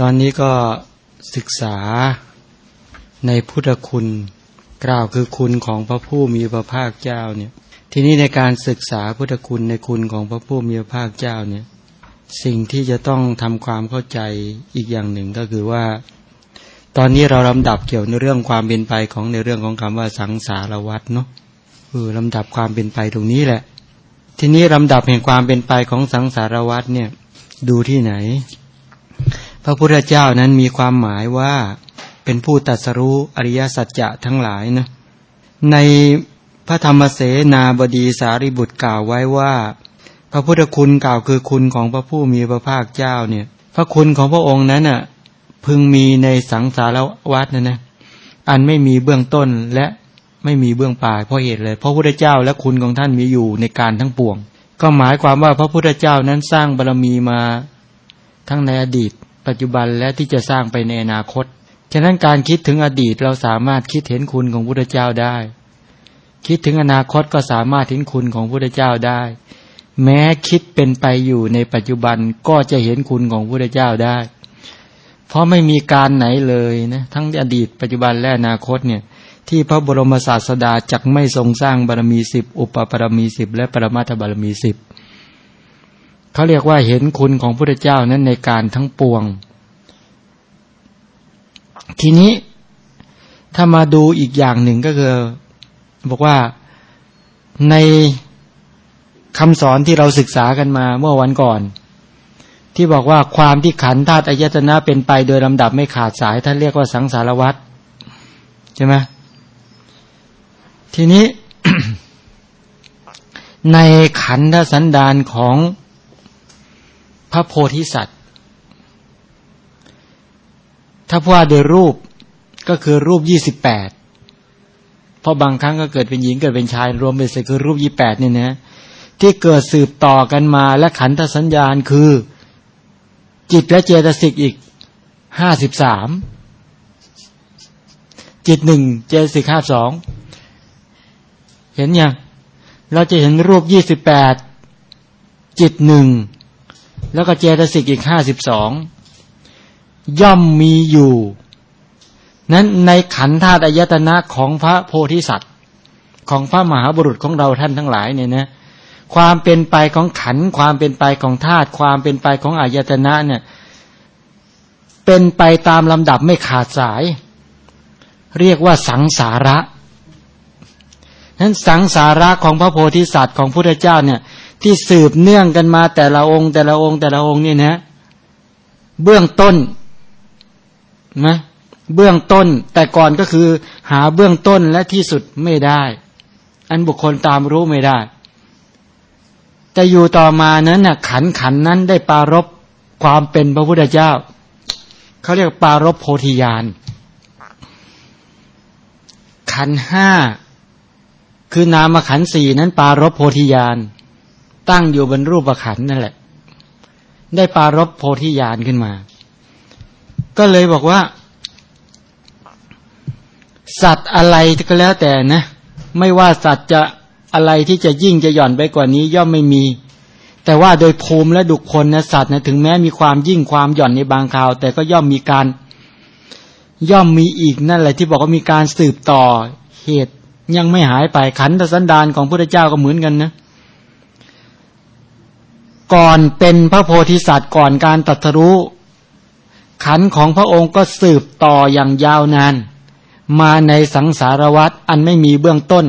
ตอนนี้ก็ศึกษาในพุทธคุณกล่าวคือคุณของพระผู้มีพระภาคเจ้าเนี่ย ทีนี้ในการศึกษาพุทธคุณในคุณของพระผู้มีพระภาคเจ้าเนี่ย สิ่งที่จะต้องทำความเข้าใจอีกอย่างหนึ่งก็คือว่า ตอนนี้เราลำดับเกี่ยวในเรื่องความเป็นไปของในเรื่องของคำว่าสังสารวัตเนาะเออลำดับความเป็นไปตรงนี้แหละ ทีนี้ลำดับแห่งความเป็นไปของสังสารวัตเนี่ย ดูที่ไหน พระพุทธเจ้านั้นมีความหมายว่าเป็นผู้ตัดสรู้อริยสัจจะทั้งหลายนะในพระธรรมเสนาบดีสารีบุตรกล่าวไว้ว่า พระพุทธคุณกล่าวคือคุณของพระผู้มีพระภาคเจ้าเนี่ย พระคุณของพระองค์นั้นน่ะพึงมีในสังสารวัฏนะนะอันไม่มีเบื้องต้นและไม่มีเบื้องปลายเพราะเหตุเลยเพราะพระพุทธเจ้าและคุณของท่านมีอยู่ในการทั้งปวง ก็หมายความว่าพระพุทธเจ้านั้นสร้างบารรมีมาทั้งในอดีต ปัจจุบันและที่จะสร้างไปในอนาคต ฉะนั้นการคิดถึงอดีตเราสามารถคิดเห็นคุณของพระพุทธเจ้าได้ คิดถึงอนาคตก็สามารถเห็นคุณของพระพุทธเจ้าได้ แม้คิดเป็นไปอยู่ในปัจจุบันก็จะเห็นคุณของพระพุทธเจ้าได้ เพราะไม่มีการไหนเลยนะทั้งอดีตปัจจุบันและอนาคตเนี่ยที่พระบรมศาสดาจักไม่ทรงสร้างบารมีสิบอุปปารมีสิบและปรมาถบารมีสิบ เขาเรียกว่าเห็นคุณของพระพุทธเจ้านั้นในการทั้งปวง ทีนี้ถ้ามาดูอีกอย่างหนึ่งก็คือ บอกว่าในคำสอนที่เราศึกษากันมาเมื่อวันก่อน ที่บอกว่าความที่ขันธาตุอายตนะเป็นไปโดยลำดับไม่ขาดสายท่านเรียกว่าสังสารวัตรใช่ไหมทีนี้ในขันธสันดานของ พระโพธิสัตว์ ถ้าว่าโดยรูปก็คือรูปยี่สิบแปดเพราะบางครั้งก็เกิดเป็นหญิงเกิดเป็นชาย รวมเป็นเสร็จคือรูปยี่แปดเนี่ยนะที่เกิดสืบต่อกันมาและขันธสัญญาณคือ จิตและเจตสิกอีกห้าสิบสามจิตหนึ่งเจตสิกห้าสองเห็นยังเราจะเห็นรูปยี่สิบแปดจิตหนึ่ง แล้วก็เจตสิกอีกห้าสิบสองย่อมมีอยู่ นั้นในขันธาตุอายตนะของพระโพธิสัตว์ ของพระมหาบุรุษของเราท่านทั้งหลายเนี่ยนะความเป็นไปของขันความเป็นไปของธาตุความเป็นไปของอายตนะเนี่ย เป็นไปตามลำดับไม่ขาดสาย เรียกว่าสังสาระนั้นสังสาระของพระโพธิสัตว์ของพุทธเจ้าเนี่ย ที่สืบเนื่องกันมาแต่ละองค์ แต่ละองค์แต่ละองค์เนี่ยนะ เบื้องต้นนะเบื้องต้น แต่ก่อนก็คือ หาเบื้องต้นและที่สุดไม่ได้ อันบุคคลตามรู้ไม่ได้แต่อยู่ต่อมานั้นน่ะ ขันขันนั้นได้ปารบความเป็นพระพุทธเจ้าเขาเรียกปารบโพธิญาณขันห้าคือนามขันสี่นั้นปารบโพธิญาณ ตั้งอยู่บนรูปขันนั่นแหละ ได้ปารบโพธิญาณขึ้นมา ก็เลยบอกว่า สัตว์อะไรก็แล้วแต่นะ ไม่ว่าสัตว์จะอะไรที่จะยิ่งจะหย่อนไปกว่านี้ย่อมไม่มี แต่ว่าโดยภูมิและดุคนนะสัตว์นะถึงแม้มีความยิ่งความหย่อนในบางคราว แต่ก็ย่อมมีการ ย่อมมีอีกนั่นแหละที่บอกว่ามีการสืบต่อเหตุยังไม่หายไปขันธสันดานของพระเจ้าก็เหมือนกันนะ ก่อนเป็นพระโพธิสัตว์ก่อนการตัทรู้ ขันของพระองค์ก็สืบต่ออย่างยาวนาน มาในสังสารวัฏอันไม่มีเบื้องต้น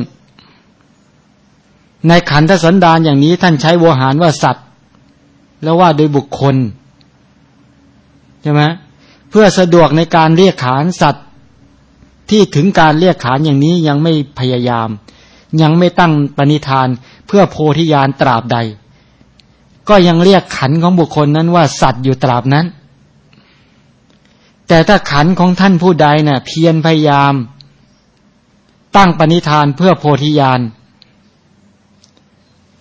ในขันธสันดานอย่างนี้ท่านใช้โวหารว่าสัตว์ แล้วว่าโดยบุคคลใช่ไหมเพื่อสะดวกในการเรียกขานสัตว์ ที่ถึงการเรียกขานอย่างนี้ยังไม่พยายาม ยังไม่ตั้งปณิธานเพื่อโพธิญาณตราบใด ก็ยังเรียกขันของบุคคลนั้นว่าสัตว์อยู่ตราบนั้น แต่ถ้าขันของท่านผู้ใดเนะ่ยเพียรพยายาม ตั้งปณิธานเพื่อโพธิญาณ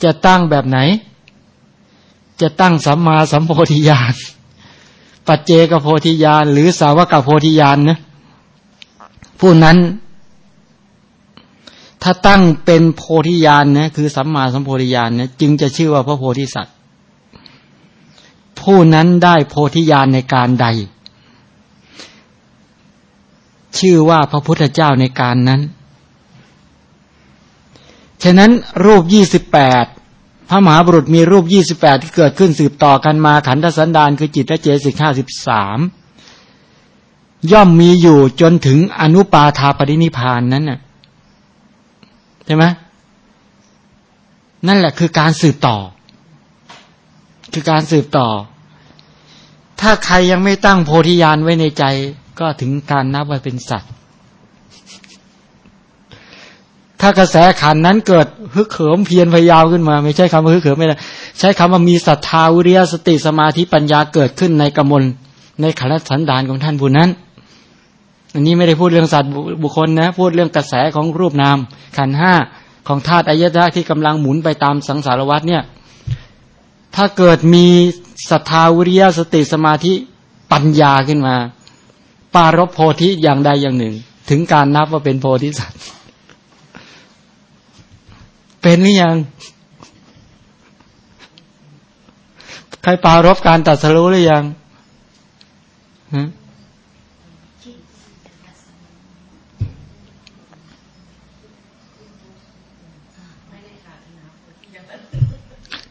จะตั้งแบบไหน จะตั้งสัมมาสัมโพธิญาณปัจเจกโพธิญาณหรือสาวกโพธิญาณนะผู้นั้น ถ้าตั้งเป็นโพธิญาณนะคือสัมมาสัมโพธิญาณนะจึงจะชื่อว่าพระโพธิสัตว์ ผู้นั้นได้โพธิญาณในการใด ชื่อว่าพระพุทธเจ้าในการนั้น ฉะนั้นรูปยี่สิบแปดพระมหาบุรุษมีรูปยี่สิบแปดที่เกิดขึ้นสืบต่อกันมาขันธสันดานคือจิตและเจสิกห้าสิบสามย่อมมีอยู่จนถึงอนุปาทาปรินิพานนั้นน่ะใช่ไหมนั่นแหละคือการสืบต่อ คือการสืบต่อ ถ้าใครยังไม่ตั้งโพธิญาณไว้ในใจ ก็ถึงการนับว่าเป็นสัตว์ ถ้ากระแสขันนั้นเกิดฮึกเหิมเพียรพยายามขึ้นมา ไม่ใช่คำว่าฮึกเหิมไม่ได้ใช้คำว่ามีศรัทธาวิริยสติสมาธิปัญญาเกิดขึ้นในกมลในขันธสันดานของท่านผู้นั้น อันนี้ไม่ได้พูดเรื่องสัตว์บุคคลนะ พูดเรื่องกระแสของรูปนามขันห้าของธาตุอายตนะที่กำลังหมุนไปตามสังสารวัฏเนี่ย ถ้าเกิดมีศรัทธาวิริยะสติสมาธิปัญญาขึ้นมา ปารบโพธิอย่างใดอย่างหนึ่ง ถึงการนับว่าเป็นโพธิสัตว์ เป็นหรือยัง ใครปารบการตัดสรู้หรือยังฮะ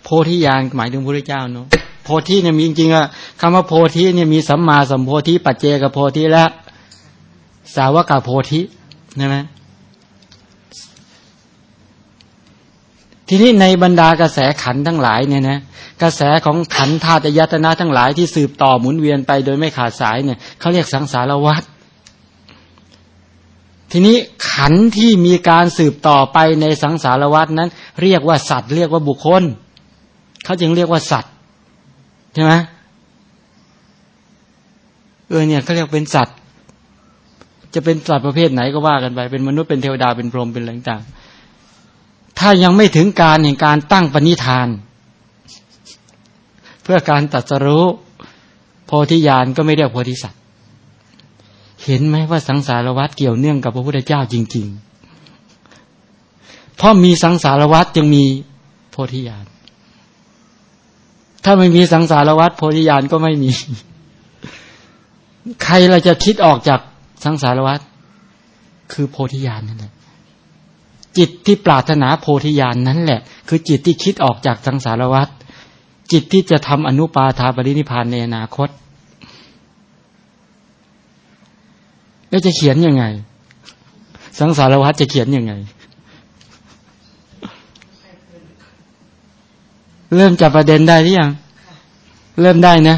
โพธิญาณหมายถึงพระเจ้าเนาะโพธิเนี่ยมีจริงๆอะคำว่าโพธิเนี่ยมีสัมมาสัมโพธิปัจเจกโพธิและ สาวกโพธิใช่ไหมทีนี้ในบรรดากระแสขันทั้งหลายเนี่ยนะกระแสของขันธาตุยตนะทั้งหลายที่สืบต่อหมุนเวียนไปโดยไม่ขาดสายเนี่ยเขาเรียกสังสารวัฏทีนี้ขันที่มีการสืบต่อไปในสังสารวัฏนั้น เรียกว่าสัตว์เรียกว่าบุคคล เขาจึงเรียกว่าสัตว์ใช่ไหมเออเนี่ยเขาเรียกเป็นสัตว์ จะเป็นสัตว์ประเภทไหนก็ว่ากันไป เป็นมนุษย์เป็นเทวดาเป็นพรหมเป็นอะไรต่างถ้ายังไม่ถึงการแห่งการตั้งปณิธาน เพื่อการตัดสรู้โพธิญาณก็ไม่เรียกโพธิสัตว์ เห็นไหมว่าสังสารวัฏเกี่ยวเนื่องกับพระพุทธเจ้าจริง ๆ เพราะมีสังสารวัฏจึงมีโพธิญาณ ถ้าไม่มีสังสารวัฏโพธิญาณก็ไม่มี ใครเราจะคิดออกจากสังสารวัฏคือโพธิญาณนั่นแหละจิตที่ปรารถนาโพธิญาณนนั้นแหละ คือจิตที่คิดออกจากสังสารวัฏจิตที่จะทำอนุปาทาปรินิพานในอนาคต แล้วจะเขียนยังไง สังสารวัฏจะเขียนยังไง เริ่มจับประเด็นได้หรือยัง เริ่มได้นะ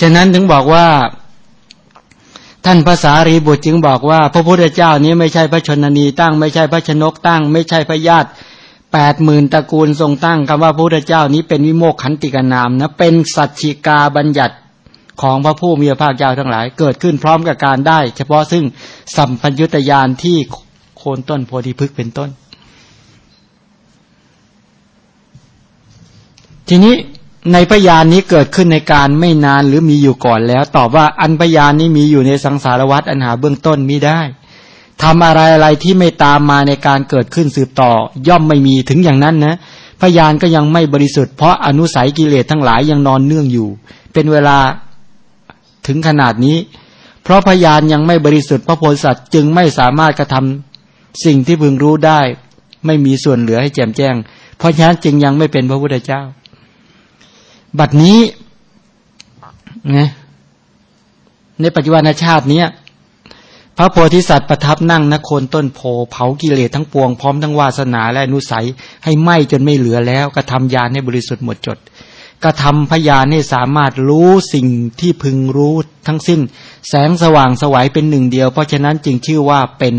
ฉะนั้นถึงบอกว่า ท่านภาษารีบุตรจึงบอกว่า พระพุทธเจ้านี้ไม่ใช่พระชนนีตั้ง ไม่ใช่พระชนกตั้ง ไม่ใช่พระญาติแปดหมื่นตระกูลทรงตั้งคำว่าพระพุทธเจ้านี้เป็นวิโมกขันติกนามนะเป็นสัจฉิกาบัญญัติ ของพระผู้มีพระภาคเจ้าทั้งหลาย เกิดขึ้นพร้อมกับการได้ เฉพาะซึ่งสัมพัญญุตยานที่โคนต้นโพธิพฤกษ์เป็นต้น ทีนี้ในพยานนี้เกิดขึ้นในการไม่นานหรือมีอยู่ก่อนแล้ว ตอบว่าอันพยานนี้มีอยู่ในสังสารวัฏอันหาเบื้องต้นมิได้ทำอะไรอะไรที่ไม่ตามมาในการเกิดขึ้นสืบต่อ ย่อมไม่มีถึงอย่างนั้นนะพยานก็ยังไม่บริสุทธิ์เพราะอนุสัยกิเลสทั้งหลายยังนอนเนื่องอยู่ เป็นเวลา ถึงขนาดนี้ เพราะพยานยังไม่บริสุทธิ์พระโพธิสัตว์จึงไม่สามารถกระทำสิ่งที่พึงรู้ได้ ไม่มีส่วนเหลือให้แจ่มแจ้ง เพราะฉะนั้นจึงยังไม่เป็นพระพุทธเจ้า บัดนี้นะในปัจจุบันชาตินี้พระโพธิสัตว์ประทับนั่งนโคนต้นโพเผากิเลสทั้งปวงพร้อมทั้งวาสนาและนุสัยให้ไหม้จนไม่เหลือแล้วกระทำยานให้บริสุทธิ์หมดจด กระทำพยานให้สามารถรู้สิ่งที่พึงรู้ทั้งสิ้น แสงสว่างสวัยเป็นหนึ่งเดียว เพราะฉะนั้นจึงชื่อว่าเป็น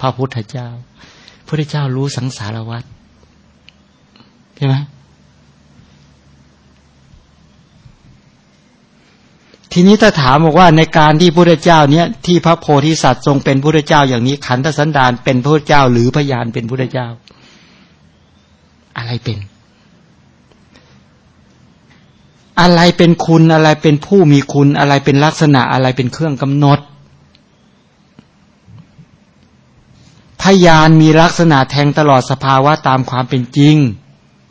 พระพุทธเจ้าพระเจ้ารู้สังสารวัฏใช่ไหมทีนี้ถ้าถามบอกว่าในการที่พระเจ้าเนี้ยที่พระโพธิสัตว์ทรงเป็นพระเจ้าอย่างนี้ขันธสันดานเป็นพระเจ้าหรือพยานเป็นพระเจ้า อะไรเป็น อะไรเป็นคุณอะไรเป็นผู้มีคุณอะไรเป็นลักษณะอะไรเป็นเครื่องกำหนด พยานมีลักษณะแทงตลอดสภาวะตามความเป็นจริง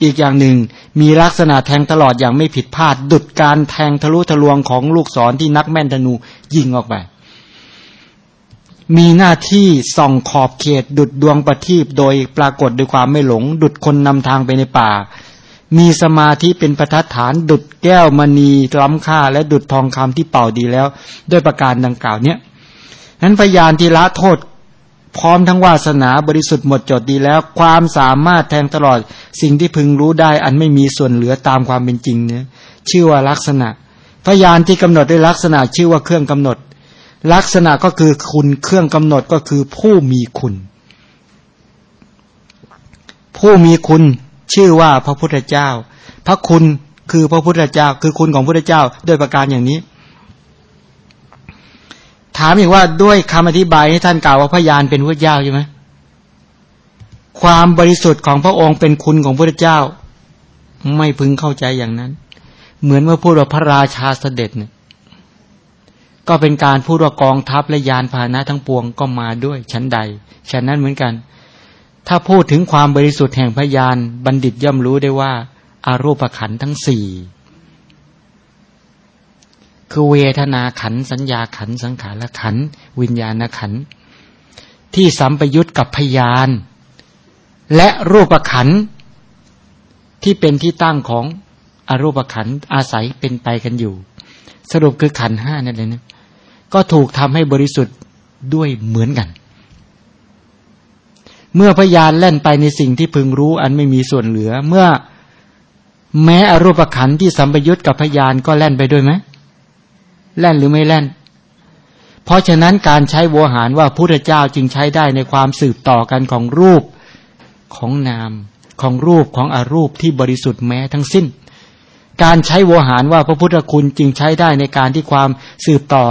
อีกอย่างหนึ่ง มีลักษณะแทงตลอดอย่างไม่ผิดพลาด ดุดการแทงทะลุทะลวงของลูกศรที่นักแม่นธนูยิงออกไป มีหน้าที่ส่องขอบเขต ดุดดวงประทีปโดยปรากฏด้วยความไม่หลง ดุดคนนำทางไปในป่า มีสมาธิเป็นประทัดฐานดุดแก้วมณีล้ำค่า และดุดทองคำที่เป่าดีแล้ว ด้วยประการดังกล่าวเนี้ยนั้นพยานที่ละโทษพร้อมทั้งวาสนาบริสุทธิ์หมดจดดีแล้ว ความสามารถแทงตลอดสิ่งที่พึงรู้ได้ อันไม่มีส่วนเหลือตามความเป็นจริงเนี่ยชื่อว่าลักษณะ พยานที่กำหนดด้วยลักษณะชื่อว่าเครื่องกำหนด ลักษณะก็คือคุณเครื่องกำหนดก็คือผู้มีคุณ ผู้มีคุณ ชื่อว่าพระพุทธเจ้า พระคุณคือพระพุทธเจ้า คือคุณของพระพุทธเจ้าด้วยประการอย่างนี้ ถามอีกว่าด้วยคำอธิบายให้ท่านกล่าวว่าพยานเป็นพระเจ้าใช่ไหมความบริสุทธิ์ของพระองค์เป็นคุณของพระเจ้า ไม่พึงเข้าใจอย่างนั้น เหมือนเมื่อพูดว่าพระราชาเสด็จเนี่ยก็เป็นการพูดว่ากองทัพและยานพาหนะทั้งปวงก็มาด้วยชั้นใด ฉะนั้นเหมือนกัน ถ้าพูดถึงความบริสุทธิ์แห่งพยาน บัณฑิตย่อมรู้ได้ว่า อารูปขันทั้งสี่คือเวทนาขันสัญญาขันสังขารขันวิญญาณขันที่สัมปยุตกับพยาน และรูปขันที่เป็นที่ตั้งของอรูปขันอาศัยเป็นไปกันอยู่ สรุปคือขันห้านั่นเลยนะก็ถูกทำให้บริสุทธิ์ด้วยเหมือนกัน เมื่อพยานเล่นไปในสิ่งที่พึงรู้อันไม่มีส่วนเหลือ เมื่อแม้อรูปขันที่สัมปยุตกับพยานก็เล่นไปด้วยไหมแล่นหรือไม่แล่น เพราะฉะนั้นการใช้โวหารว่าพุทธเจ้าจึงใช้ได้ในความสืบต่อกันของรูปของนาม ของรูปของอรูปที่บริสุทธิ์แม้ทั้งสิ้น การใช้โวหารว่าพระพุทธคุณจึงใช้ได้ในการที่ความสืบต่อ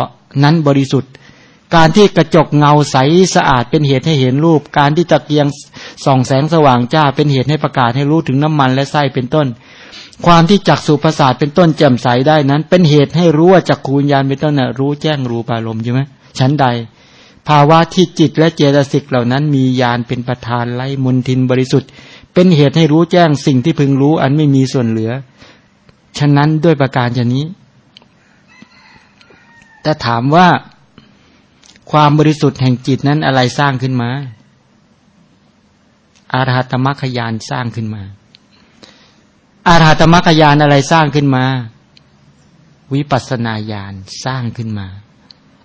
นั้นบริสุทธิ์ การที่กระจกเงาใสสะอาดเป็นเหตุให้เห็นรูป การที่ตะเกียงส่องแสงสว่างจ้าเป็นเหตุให้ประกาศให้รู้ถึงน้ำมันและไส้เป็นต้น ความที่จักสุประสาทเป็นต้นแจ่มใสได้นั้น เป็นเหตุให้รู้ว่าจักขูญญาณเป็นต้นนะรู้แจ้งรูปารมณ์ใช่ไหมชั้นใด ภาวะที่จิตและเจตสิกเหล่านั้น มีญาณเป็นประธานไล่มุนทินบริสุทธิ์ เป็นเหตุให้รู้แจ้งสิ่งที่พึงรู้อันไม่มีส่วนเหลือ ฉะนั้นด้วยประการชนนี้ แต่ถามว่า ความบริสุทธิ์แห่งจิตนั้นอะไรสร้างขึ้นมา อารหัตมรรคยานสร้างขึ้นมา อาราตมรรคยานอะไรสร้างขึ้นมา วิปัสนาญาณสร้างขึ้นมา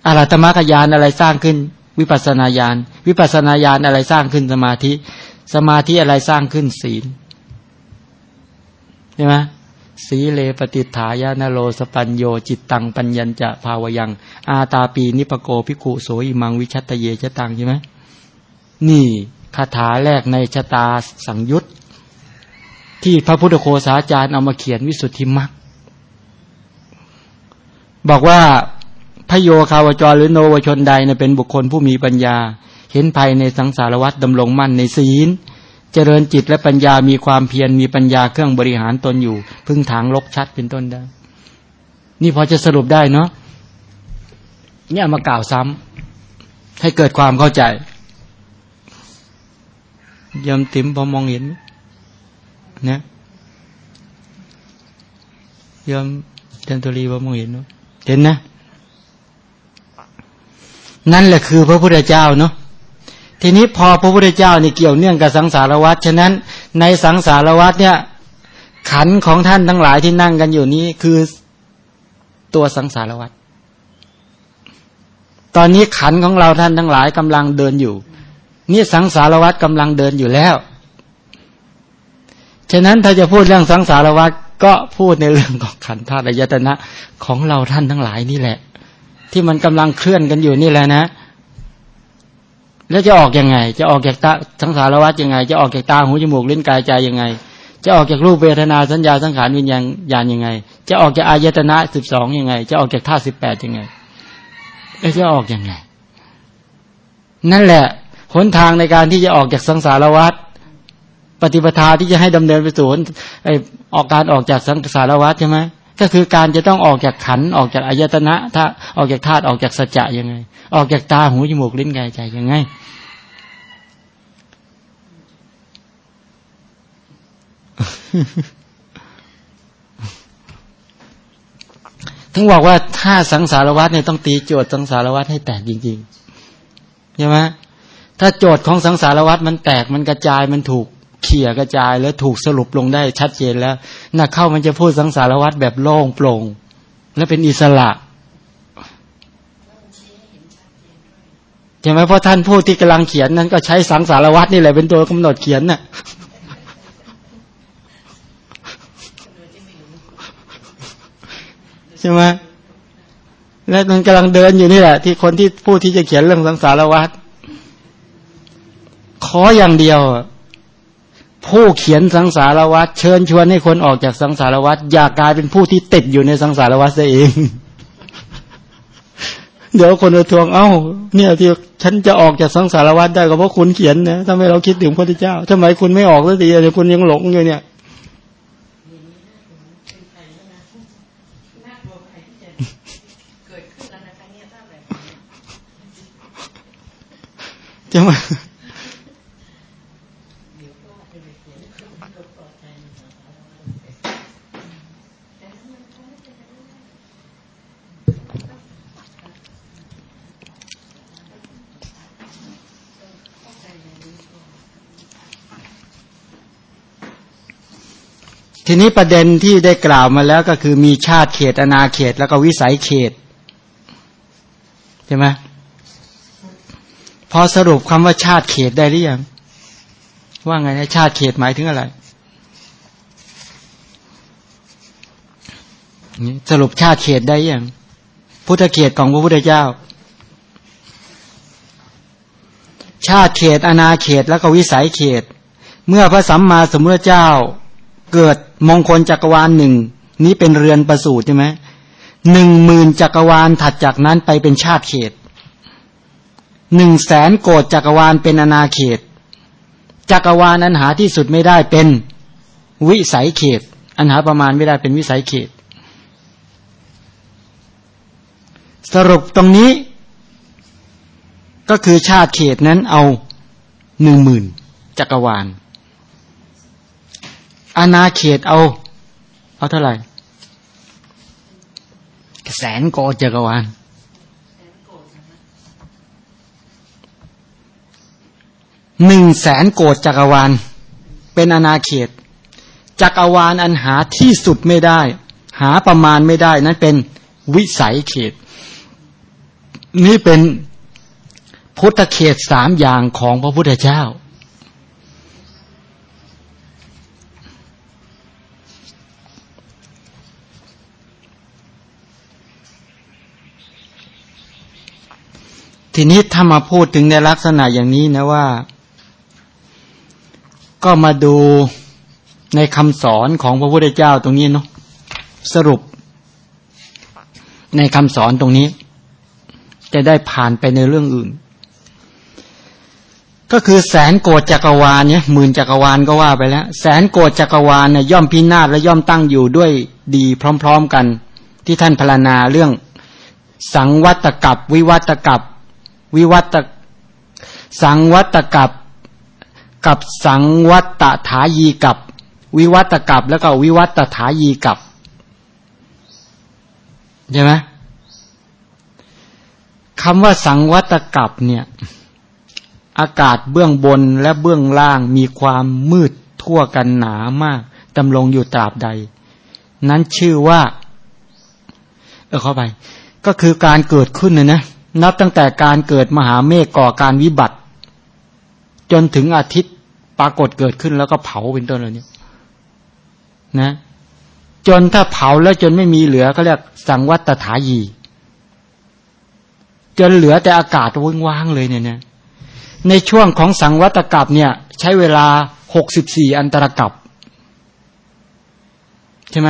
อาราตมรรคยานอะไรสร้างขึ้น วิปัสนาญาณ วิปัสนาญาณอะไรสร้างขึ้นสมาธิ สมาธิอะไรสร้างขึ้นศีลใช่ไหม สีเลปฏิฐายานโลสปัญโยจิตตังปัญญจะภาวยัง อาตาปีนิปโกพิกุโสอิมังวิชัตเยชะตังใช่ไหมนี่คาถาแรกในชะตาสังยุตที่พระพุทธโคสาจารย์เอามาเขียนวิสุทธิมรรคบอกว่าพระโยคาวจรหรือโนวชนใดเนเป็นบุคคลผู้มีปัญญา เห็นภัยในสังสารวัฏดำรงมั่นในศีล เจริญจิตและปัญญามีความเพียรมีปัญญาเครื่องบริหารตนอยู่ พึ่งถางลกชัดเป็นต้นได้ นี่พอจะสรุปได้เนาะเนี่ยมากล่าวซ้ำให้เกิดความเข้าใจยมติ๋มพอมองเห็นนะยอมจันตุรีว่ามองเห็นเนาะเห็นนะ นั่นแหละคือพระพุทธเจ้าเนาะ ทีนี้พอพระพุทธเจ้านี่เกี่ยวเนื่องกับสังสารวัฏฉะนั้นในสังสารวัฏเนี่ยขันของท่านทั้งหลายที่นั่งกันอยู่นี้คือตัวสังสารวัฏตอนนี้ขันของเราท่านทั้งหลายกำลังเดินอยู่ นี่สังสารวัฏกำลังเดินอยู่แล้ว ฉะนั้นถ้าจะพูดเรื่องสังสารวัฏก็พูดในเรื่องของขันธาตุยตนะของเราท่านทั้งหลายนี่แหละ ที่มันกำลังเคลื่อนกันอยู่นี่แหละนะ แล้วจะออกยังไง จะออกจากตาสังสารวัฏยังไง จะออกจากตาหูจมูกลิ้นกายใจยังไง จะออกจากรูปเวทนาสัญญาสังขารวิญญาณญาณยังไง จะออกจากอายตนะสิบสองยังไง จะออกจากธาตุสิบแปดยังไงจะออกยังไง นั่นแหละหนทางในการที่จะออกจากสังสารวัฏปฏิปทาที่จะให้ดำเนินไปสู่ไอออกการออกจากสังสารวัฏใช่ไหม ก็คือการจะต้องออกจากขันออกจากอายตนะถ้าออกจากธาตุออกจากสัจจะยังไง ออกจากตาหูจมูกลิ้นกายใจยังไง ถึงบอกว่าถ้าสังสารวัตเนี่ยต้องตีโจทย์สังสารวัตให้แตกจริงๆใช่ไหมถ้าโจทย์ของสังสารวัตมันแตกมันกระจายมันถูก เขี่ยกระจายแล้วถูกสรุปลงได้ชัดเจนแล้วนักเข้ามันจะพูดสังสารวัตแบบโล่งโปร่ง และเป็นอิสระใช่ไหมเพราะท่านผู้ที่กำลังเขียนนั้นก็ใช้สังสารวัตนี่แหละเป็นตัวกำหนดเขียนน่ะใช่ไหมและมันกำลังเดินอยู่นี่แหละ ที่คนที่ผู้ที่จะเขียนเรื่องสังสารวัตรขออย่างเดียว ผู้เขียนสังสารวัตรเชิญชวนให้คนออกจากสังสารวัตรอย่ากลายเป็นผู้ที่ติดอยู่ในสังสารวัตรเอง เดี๋ยวคนจะทวง เอ้า เนี่ยที่ฉันจะออกจากสังสารวัตรได้ก็เพราะคุณเขียนนะทำไมเราคิดถึงพระพุทธเจ้าทำไมคุณไม่ออกสักทีเดี๋ยวคุณยังหลงอยู่เนี่ยช่ไหม ทีนี้ประเด็นที่ได้กล่าวมาแล้วก็คือมีชาติเขตอนาเขตแล้วก็วิสัยเขตใช่ไหมพอสรุปคำว่าชาติเขตได้หรือยังว่าไงนะชาติเขตหมายถึงอะไรสรุปชาติเขตได้ยังพุทธเขตของพระพุทธเจ้า ชาติเขตอนาเขตแล้วก็วิสัยเขต เมื่อพระสัมมาสัมพุทธเจ้า เกิดมงคลจักรวาลหนึ่งนี้เป็นเรือนประสูติใช่ไหมหนึ่งหมื่นจักรวาลถัดจากนั้นไปเป็นชาติเขตหนึ่งแสนโกดจักรวาลเป็นอนาเขต จักรวาลอันหาที่สุดไม่ได้เป็นวิสัยเขต อันหาประมาณไม่ได้เป็นวิสัยเขต สรุปตรงนี้ ก็คือชาติเขตนั้นเอาหนึ่งหมื่นจักรวาล อาณาเขตเอา เอาเท่าไหร่แสนโกจักรวาลหนึ่งแสนโกดจักรวาล เป็นอนาเขต จักรวาลอันหาที่สุดไม่ได้ หาประมาณไม่ได้ นั้นเป็นวิสัยเขต นี่เป็นพุทธเขตสามอย่างของพระพุทธเจ้า ทีนี้ถ้ามาพูดถึงในลักษณะอย่างนี้นะว่า ก็มาดูในคำสอนของพระพุทธเจ้าตรงนี้เนาะสรุป ในคำสอนตรงนี้ จะได้ผ่านไปในเรื่องอื่น ก็คือแสนโกดจักรวาลเนี่ยหมื่นจักรวาลก็ว่าไปแล้ว แสนโกดจักรวาลเนี่ยย่อมพินาศและย่อมตั้งอยู่ด้วยดีพร้อม ๆกัน ที่ท่านพรรณนาเรื่อง สังวัตกับวิวัตกับ วิวัตสังวัตกับกับสังวัตถายีกับ วิวัตกับแล้วก็วิวัตถายีกับใช่ไหมคำว่าสังวัตกับเนี่ย อากาศเบื้องบนและเบื้องล่างมีความมืดทั่วกันหนามากดำรงอยู่ตราบใด นั้นชื่อว่า เออเข้าไป ก็คือการเกิดขึ้นนะนะ นับตั้งแต่การเกิดมหาเมฆก่อการวิบัติ จนถึงอาทิตย์ปรากฏเกิดขึ้นแล้วก็เผาเป็นต้นเหล่านี้นะ จนถ้าเผาแล้วจนไม่มีเหลือก็เรียกสังวัตถายี จนเหลือแต่อากาศว่างๆเลยเนี่ยในช่วงของสังวัตกับเนี่ย ใช้เวลาหกสิบสี่อันตรกับใช่ไหม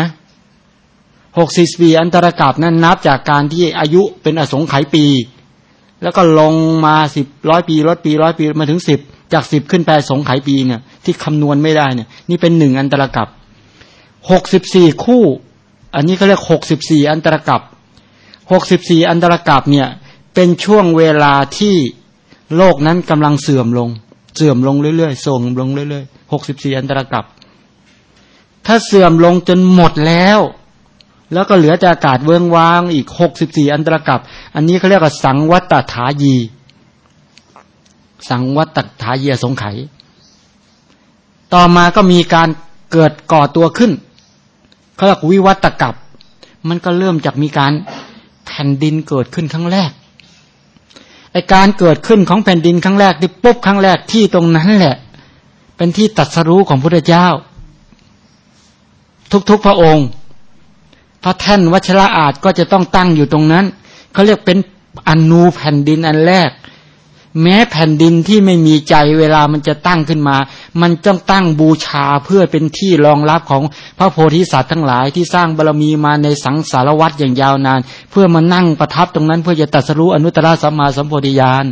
หกสิบปีอันตรกับนั้นนับจากการที่อายุเป็นอสงไขยปี แล้วก็ลงมาสิบร้อยปีร้อยปีร้อยปีมาถึงสิบจากสิบขึ้นไปสงไขปีเนี่ย ที่คำนวณไม่ได้เนี่ย นี่เป็นหนึ่งอันตรกับหกสิบสี่คู่ อันนี้เขาเรียกหกสิบสี่อันตรกับหกสิบสี่อันตรกับเนี่ย เป็นช่วงเวลาที่โลกนั้นกำลังเสื่อมลง เสื่อมลงเรื่อยๆส่งลงเรื่อยๆหกสิบสี่อันตรกับถ้าเสื่อมลงจนหมดแล้ว แล้วก็เหลือแต่อากาศเวิงวางอีกหกสิบสี่อันตรกับ อันนี้เขาเรียกว่าสังวัตถายี สังวัตถายีสงไข ต่อมาก็มีการเกิดก่อตัวขึ้นเขาเรียกวิวัตกับ มันก็เริ่มจากมีการแผ่นดินเกิดขึ้นครั้งแรกไอการเกิดขึ้นของแผ่นดินครั้งแรกที่ปุ๊บครั้งแรกที่ตรงนั้นแหละ เป็นที่ตัดสรู้ของพระเจ้า ทุกๆพระองค์ พระแท่นวัชระอาจก็จะต้องตั้งอยู่ตรงนั้นเขาเรียกเป็นอนูแผ่นดินอันแรก แม้แผ่นดินที่ไม่มีใจเวลามันจะตั้งขึ้นมา มันต้องตั้งบูชาเพื่อเป็นที่รองรับของพระโพธิสัตว์ทั้งหลายที่สร้างบารรมีมาในสังสารวัตรอย่างยาวนาน เพื่อมานั่งประทับตรงนั้น เพื่อจะตัดสรู้อนุตตรสัมมาสัมโพธิญาณ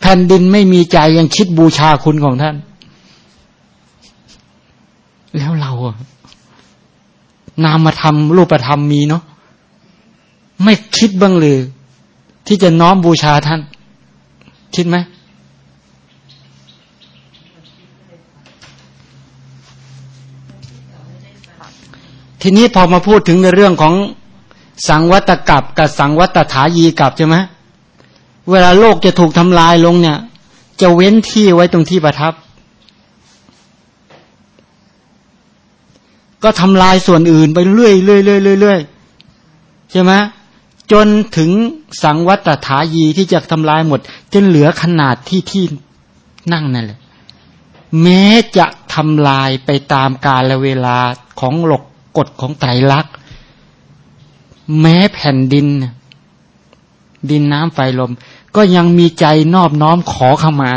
แผ่นดินไม่มีใจยังคิดบูชาคุณของท่าน แล้วเราอะ นามธรรมรูปธรรมมีเนาะไม่คิดบ้างเลยที่จะน้อมบูชาท่าน คิดไหมทีนี้พอมาพูดถึงในเรื่องของสังวัตกับกับสังวัตถายีกับใช่ไหมเวลาโลกจะถูกทำลายลงเนี่ย จะเว้นที่ไว้ตรงที่ประทับ ก็ทำลายส่วนอื่นไปเรื่อยเรื่อยเรื่อยเรื่อยใช่ไหมจนถึงสังวัตถายีที่จะทำลายหมด จนเหลือขนาดที่ที่นั่งนั่นแหละ แม้จะทำลายไปตามกาลเวลาของหลกกฎของไตรลักษณ์แม้แผ่นดิน ดินน้ำไฟลม ก็ยังมีใจนอบน้อมขอเข้ามา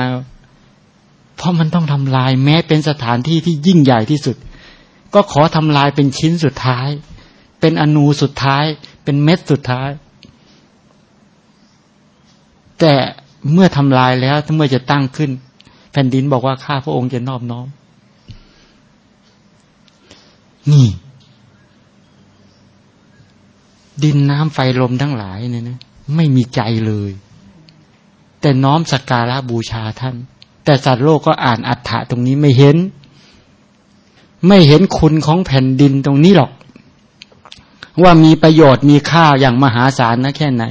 เพราะมันต้องทำลายแม้เป็นสถานที่ที่ยิ่งใหญ่ที่สุด ก็ขอทำลายเป็นชิ้นสุดท้าย เป็นอนูสุดท้าย เป็นเม็ดสุดท้าย แต่เมื่อทำลายแล้วเมื่อจะตั้งขึ้น แผ่นดินบอกว่าข้าพระองค์จะนอบน้อม นี่ ดินน้ำไฟลมทั้งหลายเนี่ยนะไม่มีใจเลย แต่น้อมสักการะบูชาท่าน แต่สัตว์โลกก็อ่านอัฏฐะตรงนี้ไม่เห็น ไม่เห็นคุณของแผ่นดินตรงนี้หรอก ว่ามีประโยชน์มีค่าอย่างมหาศาลนะแค่ไหน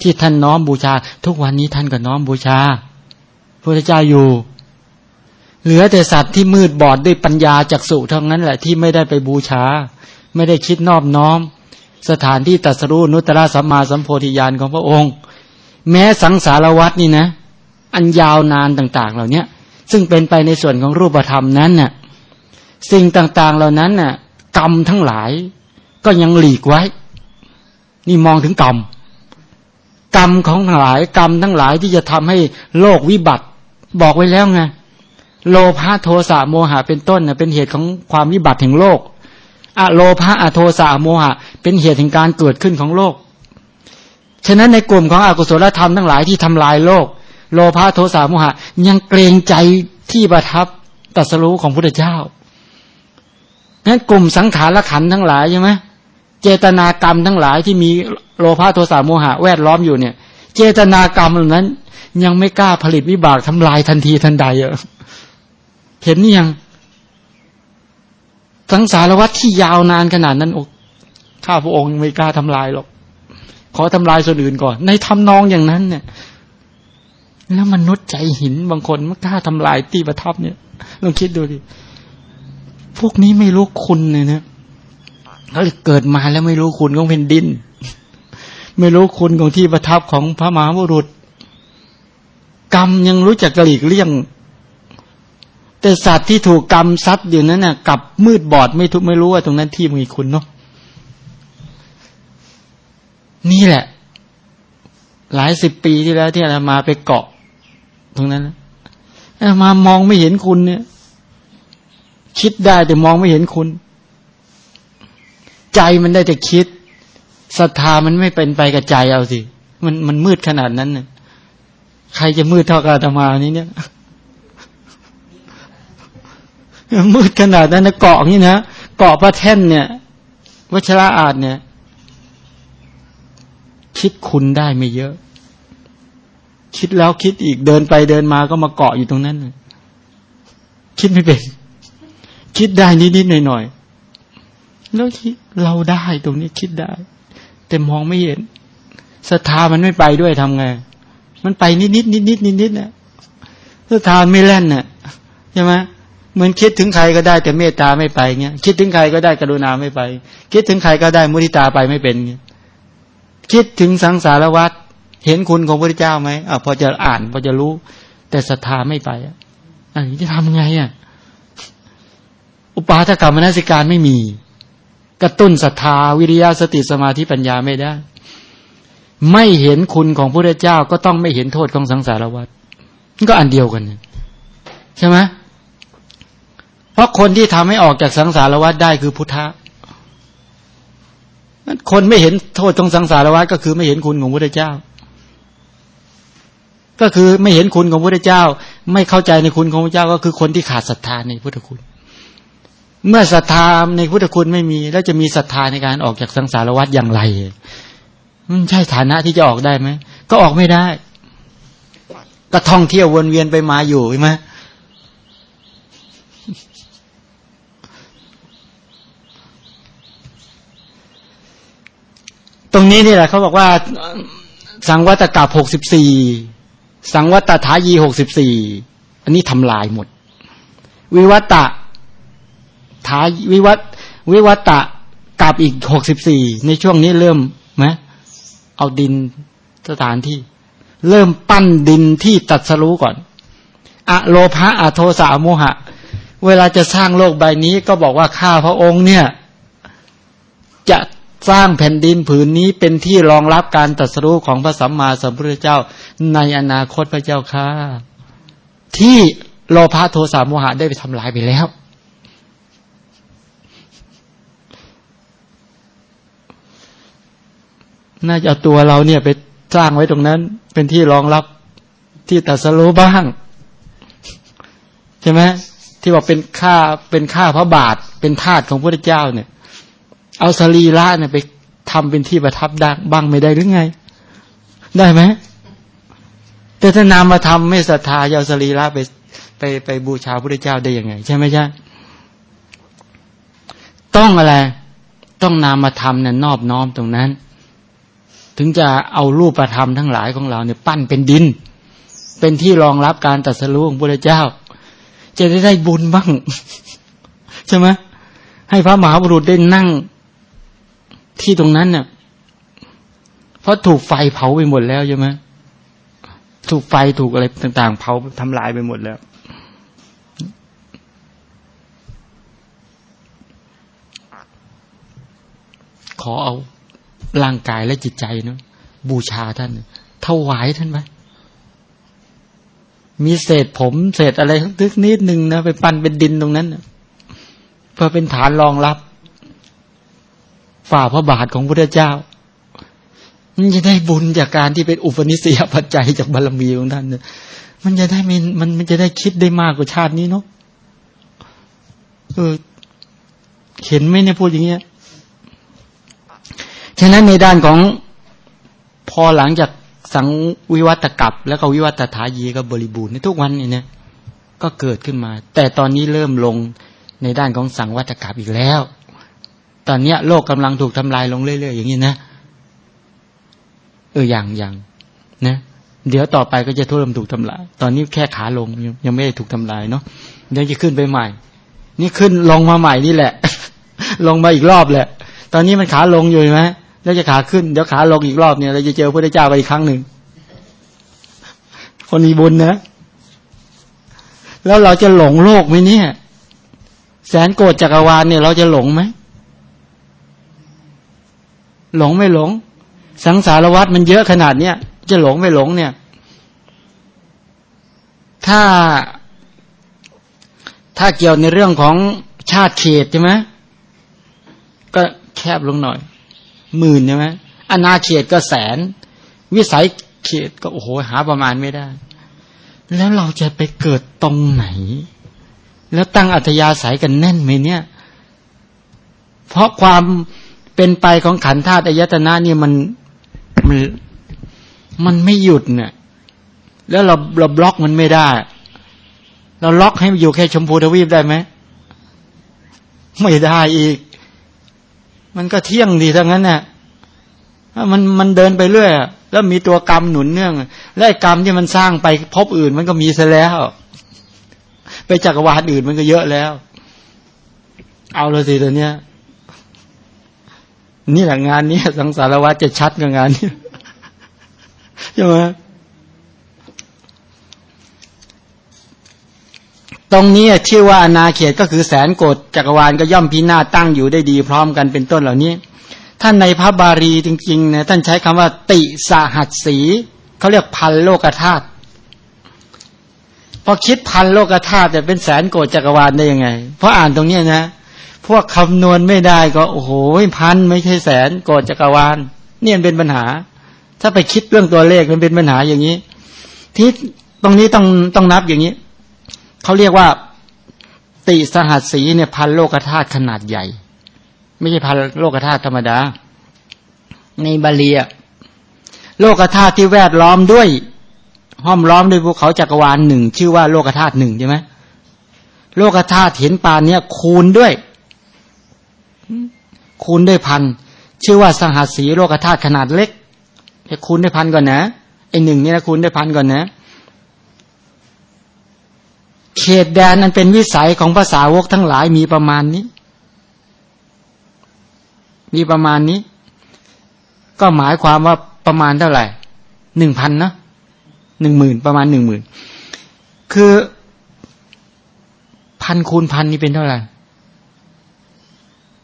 ที่ท่านน้อมบูชา ทุกวันนี้ท่านก็น้อมบูชาพระเจ้าอยู่ เหลือแต่สัตว์ที่มืดบอดด้วยปัญญาจากสุเท่านั้นแหละที่ไม่ได้ไปบูชา ไม่ได้คิดนอบน้อม สถานที่ตัสรู้นุตตะสัมมาสัมโพธิญาณของพระองค์ แม้สังสารวัตนี่นะ อันยาวนานต่าง ๆ เหล่านี้ซึ่งเป็นไปในส่วนของรูปธรรมนั้นน่ะ สิ่งต่าง ๆ เหล่านั้นน่ะ กรรมทั้งหลาย ก็ยังหลีกไว้ นี่มองถึงกรรมกรรมของทั้งหลายกรรมทั้งหลายที่จะทำให้โลกวิบัติ บอกไว้แล้วไงโลภะโทสะโมหะเป็นต้นเน่เป็นเหตุของความวิบัติแห่งโลกอะโลภะอะโทสะโมหะ เป็นเหตุแห่งการเกิดขึ้นของโลก ฉะนั้นในกลุ่มของอกุศลธรรมทั้งหลายที่ทำลายโลก โลภะโทสะโมหะ ยังเกรงใจที่ประทับตัสรู้ของพระเจ้า นั้นกลุ่มสังขารขันทั้งหลายใช่ไหมเจตนากรรมทั้งหลายที่มีโลภะโทสะโมหะแวดล้อมอยู่เนี่ย เจตนากรรมเหล่านั้น ยังไม่กล้าผลิตวิบากทำลายทันทีทันใดเออเห็นนี่ยังสังสารวัตที่ยาวนานขนาดนั้นอ้ข้าพระองค์ไม่กล้าทำลายหรอก ขอทำลายส่วนอื่นก่อน ในทำนองอย่างนั้น เนี่ย แล้วมนุษย์ใจหินบางคนไม่กล้าทำลายตีประทับเนี่ยลองคิดดูดิ พวกนี้ไม่รู้คุณเลยนะเขาเกิดมาแล้วไม่รู้คุณของแผ่นดิน ไม่รู้คุณของที่ประทับของพระมหาบุรุษ กรรมยังรู้จักกลีกเลี่ยง แต่สัตว์ที่ถูกกรรมซัดอยู่นั้นน่ะกับมืดบอดไม่ทุกไม่รู้ว่าตรงนั้นที่มีคุณเนาะนี่แหละ หลายสิบปีที่แล้วที่อามาไปเกาะ ตรงนั้นนะอามามองไม่เห็นคุณเนี่ย คิดได้แต่มองไม่เห็นคุณ ใจมันได้แต่คิดศรัทธามันไม่เป็นไปกับใจเอาสิ มันมันมืดขนาดนั้นน่ะใครจะมืดเท่ากับอาตมานี้เนี่ยมืดขนาดนั้นนะเกาะนี่นะเกาะพระแท่นเนี่ยวัชระอาจเนี่ย คิดคุณได้ไม่เยอะ คิดแล้วคิดอีกเดินไปเดินมาก็มาเกาะอยู่ตรงนั้น คิดไม่เป็น คิดได้นิดๆหน่อยๆแล้วเราได้ตรงนี้คิดได้ แต่มองไม่เห็นศรัทธามันไม่ไปด้วยทำไง มันไปนิดนิดนิดนิดนิดนิดเนี่ยศรัทธาไม่แล่นเน่ยใช่ไหมเหมือนคิดถึงใครก็ได้แต่เมตตาไม่ไปเงี้ย คิดถึงใครก็ได้กรุณาไม่ไป คิดถึงใครก็ได้มุทิตาไปไม่เป็นเงี้ยคิดถึงสังสารวัฏเห็นคุณของพระเจ้าไหมอ่าพอจะอ่านพอจะรู้ แต่ศรัทธาไม่ไปอะอันนี้จะทำไงอะ อุปาทกรรมนสิการไม่มี กระตุ้นศรัทธาวิริยะสติสมาธิปัญญาไม่ได้ ไม่เห็นคุณของพระเจ้าก็ต้องไม่เห็นโทษของสังสารวัฏก็อันเดียวกันใช่ไหมเพราะคนที่ทำให้ออกจากสังสารวัฏได้คือพุทธะคนไม่เห็นโทษของสังสารวัฏก็คือไม่เห็นคุณของพระเจ้า ก็คือไม่เห็นคุณของพระเจ้า ไม่เข้าใจในคุณของพระเจ้า ก็คือคนที่ขาดศรัทธาในพุทธคุณ เมื่อศรัทธาในพุทธคุณไม่มี แล้วจะมีศรัทธาในการออกจากสังสารวัฏอย่างไรมันใช่ฐานะที่จะออกได้ไหมก็ออกไม่ได้ ก็ท่องเที่ยววนเวียนไปมาอยู่ใช่ไหมตรงนี้นี่แหละเขาบอกว่าสังวัตกับหกสิบสี่สังวัตถายีหกสิบสี่อันนี้ทำลายหมด วิวัตะ ถาวิวัตวิวัตะกับอีกหกสิบสี่ในช่วงนี้เริ่มไหมเอาดินสถานที่ เริ่มปั้นดินที่ตัดสรู้ก่อนอะโลภะอะโทสะโมหะ เวลาจะสร้างโลกใบนี้ก็บอกว่าข้าพระองค์เนี่ย จะสร้างแผ่นดินผืนนี้เป็นที่รองรับการตรัสรู้ของพระสัมมาสัมพุทธเจ้า ในอนาคตพระเจ้าค่ะที่โลภะโทสะโมหะได้ไปทำลายไปแล้ว น่าจะเอาตัวเราเนี่ยไปสร้างไว้ตรงนั้น เป็นที่รองรับที่ตัสรู้บ้าง ใช่ไหมที่บอกเป็นข้าเป็นข้าพระบาท เป็นทาสของพระเจ้าเนี่ย เอาสรีระเนี่ยไปทำเป็นที่ประทับดังบ้างไม่ได้หรือไง ได้ไหมแต่ถ้านามมาทำไม่ศรัทธาเอาสรีระไปไปไปบูชาพระเจ้าได้ยังไง ใช่ไหมจ๊ะต้องอะไร ต้องนามมาทำเนี่ยนอบน้อมตรงนั้น ถึงจะเอารูปประธรรมทั้งหลายของเราเนี่ยปั้นเป็นดิน เป็นที่รองรับการตัดสู้ของพระเจ้า จะได้ได้บุญบ้างใช่ไหมให้พระมหาบุรุษได้นั่งที่ตรงนั้นเนี่ยเพราะถูกไฟเผาไปหมดแล้วใช่ไหมถูกไฟถูกอะไรต่าง ๆ เผาทำลายไปหมดแล้วขอเอา ร่างกายและจิตใจเนาะบูชาท่านถวายท่านไหมมีเศษผมเศษอะไรทึกนิดหนึ่งนะไปปั้นเป็นดินตรงนั้นเพื่อเป็นฐานรองรับ ฝ่าพระบาทของพระเจ้ามันจะได้บุญจากการที่เป็นอุปนิสัยปัจจัยจากบารรมีของท่านเนี่ยมันจะได้มันมันมันจะได้คิดได้มากกว่าชาตินี้เนาะเออเห็นไหมเนี่ยพูดอย่างเงี้ย ฉะนั้นในด้านของพอหลังจากสังวิวัตกับ แล้วก็วิวัตถายีก็บริบูรณ์ในทุกวันนี่เนี่ยก็เกิดขึ้นมา แต่ตอนนี้เริ่มลงในด้านของสังวัตกับอีกแล้ว ตอนเนี้ย โลกกำลังถูกทำลายลงเรื่อยๆอย่างนี้นะเอออย่างอย่างนะ เดี๋ยวต่อไปก็จะทุ่มถูกทำลาย ตอนนี้แค่ขาลงยังไม่ได้ถูกทำลายเนาะเดี๋ยวจะขึ้นไปใหม่ นี่ขึ้นลงมาใหม่นี่แหละ ลงมาอีกรอบแหละ ตอนนี้มันขาลงอยู่ไหม แล้วจะขาขึ้นเดี๋ยวขาลงอีกรอบเนี่ยเราจะเจอพระเจ้าไปอีกครั้งหนึ่งคนมีบุญนะ แล้วเราจะหลงโลกไหมเนี่ย แสนโกรธจักรวาลเนี่ย เราจะหลงไหมหลงไม่หลง สังสารวัตรมันเยอะขนาดเนี้ยจะหลงไม่หลงเนี่ย ถ้าถ้าเกี่ยวในเรื่องของชาติเขตใช่ไหมก็แคบลงหน่อย หมื่นใช่ไหมอนาเขตก็แสน วิสัยเขตก็โอ้โหหาประมาณไม่ได้ แล้วเราจะไปเกิดตรงไหน แล้วตั้งอัธยาศัยกันแน่นไหมเนี่ย เพราะความเป็นไปของขันธาตุอายตนะนี่มันมันมันไม่หยุดเนี่ยแล้วเราเราบล็อกมันไม่ได้ เราล็อกให้มันอยู่แค่ชมพูทวีปได้ไหมไม่ได้อีก มันก็เที่ยงดีทั้งนั้นน่ะมันมันเดินไปเรื่อยแล้วมีตัวกรรมหนุนเนื่อง และกรรมที่มันสร้างไปพบอื่น มันก็มีซะแล้ว ไปจักรวาลอื่นมันก็เยอะแล้ว เอาเลยสิตัวเนี้ย นี่แหละงานนี้สังสารวัฏจะชัดกับงานนี้ใช่ไหม ตรงนี้ชื่อว่าอนาเขตก็คือแสนโกดจักรวาลก็ย่อมพินาศตั้งอยู่ได้ดี พร้อมกันเป็นต้นเหล่านี้ ท่านในพระบาลีจริงๆนะท่านใช้คำว่าติสหัสสีเขาเรียกพันโลกธาตุพอคิดพันโลกธาตุจะเป็นแสนโกดจักรวาลได้ยังไง เพราะอ่านตรงนี้นะ พวกคำนวณไม่ได้ก็โอ้โหพันไม่ใช่แสนโกดจักรวาลเนี่ยเป็นปัญหา ถ้าไปคิดเรื่องตัวเลขมันเป็นปัญหาอย่างนี้ที่ตรงนี้ต้องต้องนับอย่างนี้ เขาเรียกว่า ติสหัสสีเนี่ยพันโลกธาตุขนาดใหญ่ ไม่ใช่พันโลกธาตุธรรมดา ในบาลีโลกธาตุที่แวดล้อมด้วยห้อมล้อมด้วยภูเขาจักรวาลหนึ่งชื่อว่าโลกธาตุหนึ่งใช่ไหมโลกธาตุเห็นปานเนี้ยคูณด้วย คูณด้วยพันชื่อว่าสหัสสีโลกธาตุขนาดเล็กคูณด้วยพันก่อนนะไอหนึ่งนี่นะคูณด้วยพันก่อนนะ เขตแดนนั้นเป็นวิสัยของภาษาวกทั้งหลายมีประมาณนี้ มีประมาณนี้ ก็หมายความว่าประมาณเท่าไหร่หนึ่งพันนะหนึ่งหมื่นประมาณหนึ่งหมื่นคือพันคูณพันนี่เป็นเท่าไหร่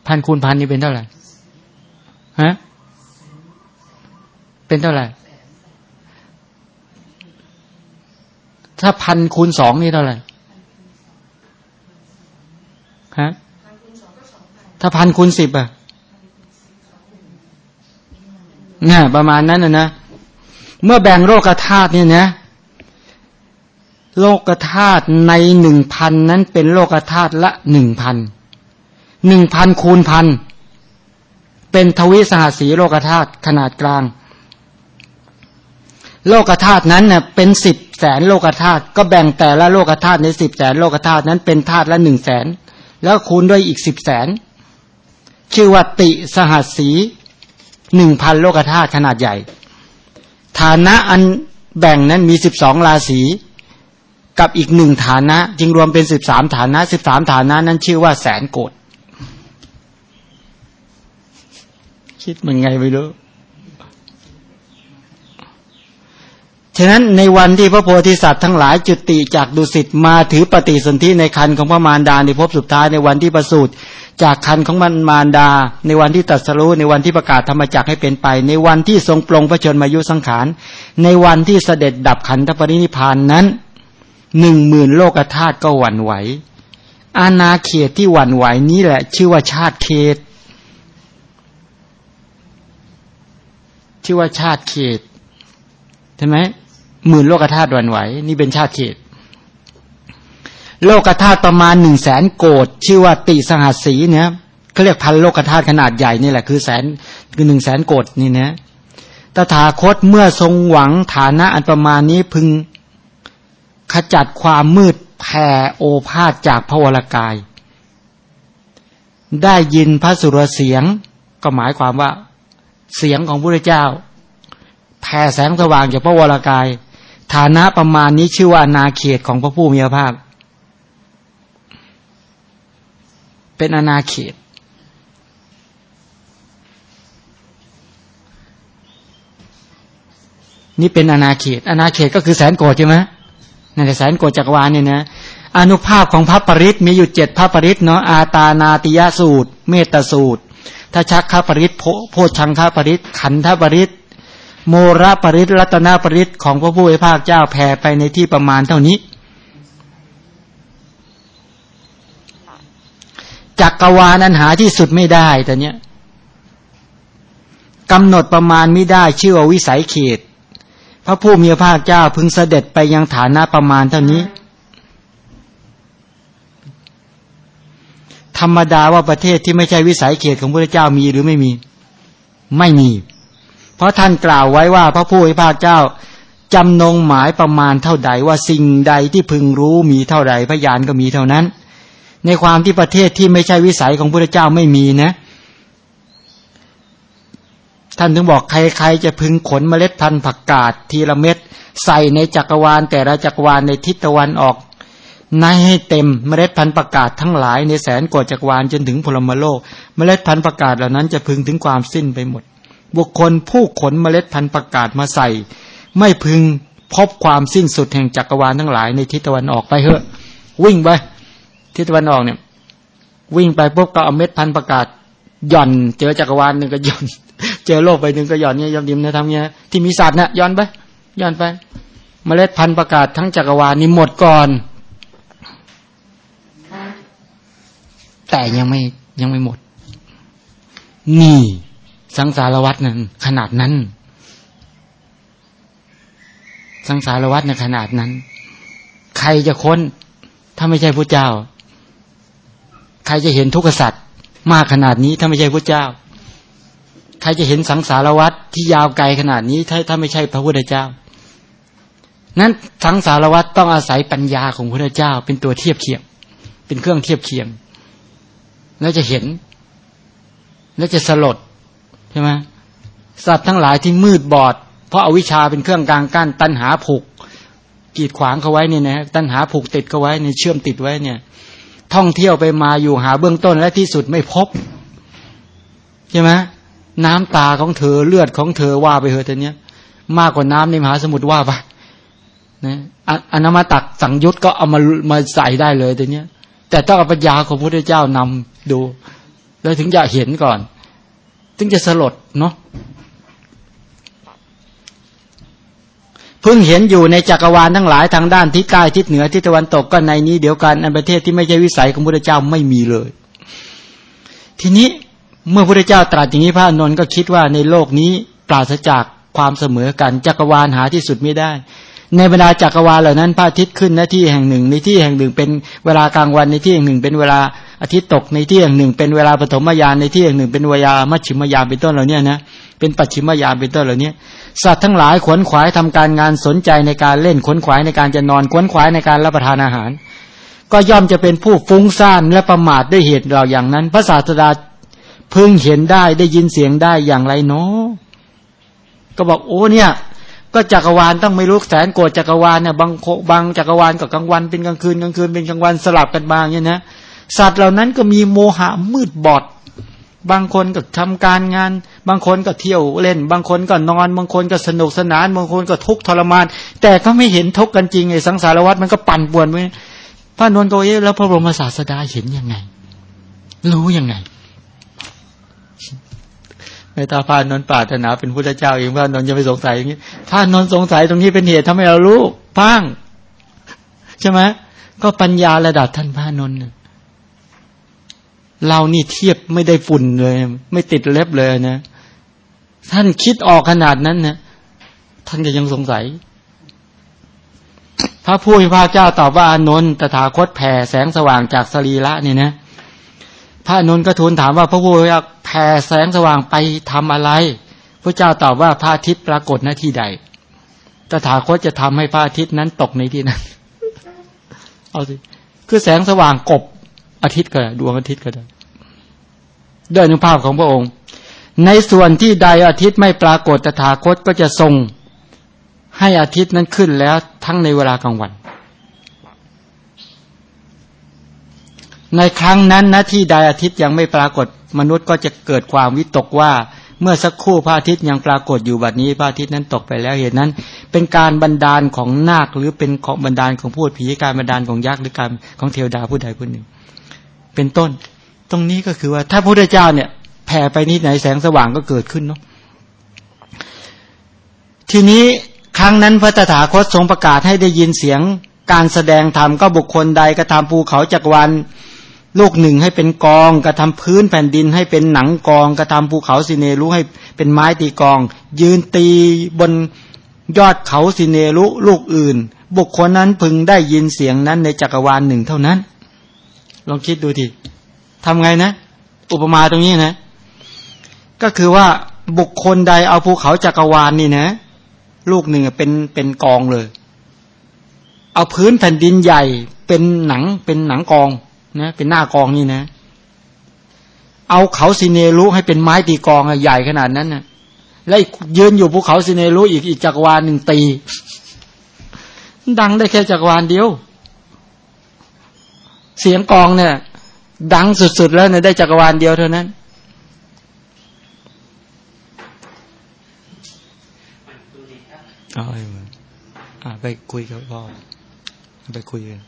พันคูณพันนี่เป็นเท่าไหร่ฮะเป็นเท่าไหร่ ถ้าพันคูณสองนี่เท่าไหร่ ฮะถ้าพันคูณสิบอะน่ะประมาณนั้นนะนะเมื่อแบ่งโลกธาตุเนี่ยนะ โลกธาตุในหนึ่งพันนั้นเป็นโลกธาตุละหนึ่งพันหนึ่งพันคูณพันเป็นทวิสหสีโลกธาตุขนาดกลาง โลกธาตุนั้นเน่ยเป็นสิบแสนโลกธาตุก็แบ่งแต่ละโลกธาตุในสิบแสนโลกธาตุนั้นเป็นธาตุละหนึ่งแสน แล้วคูณด้วยอีกสิบแสน ชื่อว่าติสหัสสีหนึ่งพันโลกธาตุขนาดใหญ่ ฐานะอันแบ่งนั้นมีสิบสองราศีกับอีกหนึ่งฐานะ จึงรวมเป็นสิบสามฐานะสิบสามฐานะนั้นชื่อว่าแสนโกดคิดมันไงไม่รู้ ฉะนั้นในวันที่พระโพธิสัตว์ทั้งหลายจุติจากดุสิตมาถือปฏิสนธิในคันของพระมารดาในภพสุดท้ายในวันที่ประสูติจากคันของมันมารดา ในวันที่ตัดสรู้ในวันที่ประกาศธรรมจักให้เป็นไป ในวันที่ทรงปลงพระชนมายุสังขาร ในวันที่เสด็จดับขันธปรินิพานนั้นหนึ่งหมื่นโลกธาตุก็หวั่นไหว อาณาเขตที่หวั่นไหวนี้แหละ ชื่อว่าชาติเขต ชื่อว่าชาติเขตใช่ไหม หมื่นโลกธาตุวันไหว นี่เป็นชาติเขต โลกธาตุประมาณหนึ่งแสนโกดชื่อว่าติสหัสสีเนี่ยเขาเรียกพันโลกธาตุขนาดใหญ่นี่แหละคือแสนคือหนึ่งแสนโกดนี่นะตถาคตเมื่อทรงหวังฐานะอันประมาณนี้พึงขจัดความมืดแผ่โอภาษจากพระวรากาย ได้ยินพระสุรเสียง ก็หมายความว่า เสียงของพระเจ้า แผ่แสงสว่างจากพระวรากาย ฐานะประมาณนี้ชื่อว่านาเขตของพระผู้มีพระภาค เป็นอนาเขต นี่เป็นอนาเขต อนาเขตก็คือแสนโกดใช่ไหมนั่นแหละแสนโกดจักรวาลเนี่ยนะอนุภาพของพระปริศมีอยู่เจ็ดพระปริศเนาะอาตานาติยสูตร เมตสูตรถ้าชักข้าปริศโพชังข้าปริศขันธปริศ โมระปริตรัตนาปริตของพระผู้เป็นภาคเจ้าแผ่ไปในที่ประมาณเท่านี้จักกรวาลอันหาที่สุดไม่ได้แต่เนี้ยกำหนดประมาณไม่ได้ชื่อว่าวิสัยเขต พระผู้มีพระภาคเจ้าพึงเสด็จไปยังฐานะประมาณเท่านี้ ธรรมดาว่าประเทศที่ไม่ใช่วิสัยเขตของพระเจ้ามีหรือไม่มี ไม่มี เพราะท่านกล่าวไว้ว่าพระผู้ให้ภาคเจ้าจำนงหมายประมาณเท่าใดว่าสิ่งใดที่พึงรู้มีเท่าใดพยานก็มีเท่านั้น ในความที่ประเทศที่ไม่ใช่วิสัยของพระเจ้าไม่มีนะ ท่านถึงบอกใครๆจะพึงขนเมล็ดพันธุ์ผักกาดทีละเม็ดใส่ในจักรวาล แต่ละจักรวาลในทิศตะวันออกนายให้เต็มเมล็ดพันธุ์ประกาศทั้งหลายในแสนกว่าจักรวาลจนถึงพลมโลก เมล็ดพันธุ์ประกาศเหล่านั้นจะพึงถึงความสิ้นไปหมด บุคคลผู้ขนเมล็ดพันธุ์ประกาศมาใส่ ไม่พึงพบความสิ้นสุดแห่งจักรวาลทั้งหลายในทิศตะวันออกไปเถอะ วิ่งไปทิศตะวันออกเนี่ย วิ่งไปปุ๊บก็เอาเม็ดพันธุ์ประกาศหย่อน เจอจักรวาลหนึ่งก็หย่อน เจอโลกไปหนึ่งก็หย่อนเนี่ยยอมดิมนะทำเงี้ยที่มีสัตว์เนี่ยย่อนไปย่อนไป เมล็ดพันธุ์ประกาศทั้งจักรวาลนี้หมดก่อน แต่ยังไม่ยังไม่หมด นี่ สังสารวัตรนั้นขนาดนั้น สังสารวัตรในขนาดนั้น ใครจะค้น ถ้าไม่ใช่พระเจ้า ใครจะเห็นทุกขสัตว์มากขนาดนี้ ถ้าไม่ใช่พระเจ้า ใครจะเห็นสังสารวัตรที่ยาวไกลขนาดนี้ ถ้าถ้าไม่ใช่พระพุทธเจ้า นั้นสังสารวัตรต้องอาศัยปัญญาของพระพุทธเจ้า เป็นตัวเทียบเคียง เป็นเครื่องเทียบเคียง แล้วจะเห็น แล้วจะสลด ใช่ไหมสัตว์ทั้งหลายที่มืดบอด เพราะอาวิชชาเป็นเครื่องกลางกั้นตัณหาผูกกีดขวางเขาไว้เนี่ยนะตัณหาผูกติดเขาไว้ในเชื่อมติดไว้เนี่ย ท่องเที่ยวไปมาอยู่หาเบื้องต้นและที่สุดไม่พบใช่ไหมน้ำตาของเธอเลือดของเธอว่าไปเถอะตอนนี้ย มากกว่าน้ำในมหาสมุทรว่าไปนะอนามาตักสังยุตก็เอามามาใส่ได้เลยตอนนี้ย แต่ต้องเอาปัญญาของพระพุทธเจ้านำดู แล้วถึงจะเห็นก่อน ถึงจะสลดเนาะเพิ่งเห็นอยู่ในจักรวาลทั้งหลายทางด้านทิศใต้ทิศเหนือทิศตะวันตกก็ในนี้เดียวกันอันประเทศที่ไม่ใช่วิสัยของพระเจ้าไม่มีเลย ทีนี้เมื่อพระเจ้าตรัสอย่างนี้พระนนท์ก็คิดว่าในโลกนี้ปราศจากความเสมอกันจักรวาลหาที่สุดไม่ได้ ในบรรดาจักรวาลเหล่านั้นพระอาทิตย์ขึ้นหน้าที่แห่งหนึ่ง ในที่แห่งหนึ่งเป็นเวลากลางวันในที่แห่งหนึ่งเป็นเวลา อาทิตย์ตกในที่แห่งหนึ่ง เป็นเวลาปฐมยามในที่แห่งหนึ่ง เป็นวลามัชชิมยามเป็นต้นเหล่านี้นะเป็นปัจฉิมยามเป็นต้นเหล่านี้สัตว์ทั้งหลายขวนขวายทำการงานสนใจในการเล่นขวนขวายในการจะนอนขวนขวายในการรับประทานอาหาร ก็ย่อมจะเป็นผู้ฟุ้งซ่านและประมาทด้วยเหตุเราอย่างนั้นพระศาสดาพึงเห็นได้ได้ยินเสียงได้อย่างไรเนาะก็บอกโอ้เนี่ยก็จักรวาลต้องไม่รู้แสนโกรธจักรวาลเนี่ยบางบางจักรวาลกับกลางวันเป็นกลางคืนกลางคืนเป็นกลางวันสลับกันบางเนี่ยนะ สัตว์เหล่านั้นก็มีโมหะมืดบอด บางคนก็ทำการงาน บางคนก็เที่ยวเล่น บางคนก็นอน บางคนก็สนุกสนาน บางคนก็ทุกข์ทรมาน แต่ก็ไม่เห็นทุกข์กันจริงไอ้สังสารวัฏมันก็ปั่นป่วนไปพระนวลโกเยแล้วพระบรมศาสดาเห็นยังไง รู้ยังไงไม่ตาพานนท์ปาถนาเป็นพุทธเจ้าเองพระนนท์จะไปสงสัยอย่างนี้พระนนท์สงสัยตรงนี้เป็นเหตุทำให้เรารู้พังใช่ไหมก็ปัญญาระดับท่านพระนนท์ เรานี่เทียบไม่ได้ฝุ่นเลย ไม่ติดเล็บเลยนะ ท่านคิดออกขนาดนั้นนะท่านจะยังสงสัย พระผู้มีพระเจ้าตอบว่าอนนท์ตถาคตแผ่แสงสว่างจากสรีระเนี่ยนะ พระนนท์ก็ทูลถามว่าพระพุทธเจ้าแผ่แสงสว่างไปทำอะไร พระเจ้าตอบว่าพระอาทิตย์ปรากฏหน้าที่ใด ตถาคตจะทำให้พระอาทิตย์นั้นตกในที่นั้น เอาสิ คือแสงสว่างกบอาทิตย์ก็ได้ดวงอาทิตย์ก็ได้ ด้วยอนุภาพของพระองค์ ในส่วนที่ใดอาทิตย์ไม่ปรากฏตถาคตก็จะทรงให้อาทิตย์นั้นขึ้นแล้วทั้งในเวลากลางวัน ในครั้งนั้นนะที่ใดอาทิตย์ยังไม่ปรากฏมนุษย์ก็จะเกิดความวิตกว่าเมื่อสักครู่พระอาทิตย์ยังปรากฏอยู่บัดนี้พระอาทิตย์นั้นตกไปแล้วเหตุนั้น เป็นการบันดาลของนาคหรือเป็นของบันดาลของพูดผีการบันดาลของยักษ์หรือการของเทวดาผู้ใดผู้หนึ่ง เป็นต้น รงนี้ก็คือว่า ถ้าพระพุทธเจ้าเนี่ยแผ่ไปนี่ไหนแสงสว่างก็เกิดขึ้นเนาะทีนี้ครั้งนั้นพระตถาคตทรงประกาศให้ได้ยินเสียงการแสดงธรรมก็บุคคลใดกระทำภูเขาจักรวาลลูกหนึ่งให้เป็นกอง กระทำพื้นแผ่นดินให้เป็นหนังกอง กระทำภูเขาสิเนรุให้เป็นไม้ตีกอง ยืนตีบนยอดเขาสิเนรุลูกอื่น บุคคลนั้นพึงได้ยินเสียงนั้นในจักรวาลหนึ่งเท่านั้น ลองคิดดูที ทำไงนะ อุปมาตรงนี้นะ ก็คือว่าบุคคลใดเอาภูเขาจักรวาลนี่นะ ลูกหนึ่งเป็นเป็นกองเลย เอาพื้นแผ่นดินใหญ่เป็นหนังเป็นหนังกองนะเป็นหน้ากองนี่นะ เอาเขาสิเนรุให้เป็นไม้ตีกองใหญ่ขนาดนั้นนะแล้วยืนอยู่ภูเขาสิเนรุอีกอีกจักรวาลหนึ่งตี ดังได้แค่จักรวาลเดียว เสียงกองเนี่ย ดังสุดๆแล้วเนี่ยได้จักรวาลเดียวเท่านั้น เอาไปไปคุยกับพ่อไปคุยกัน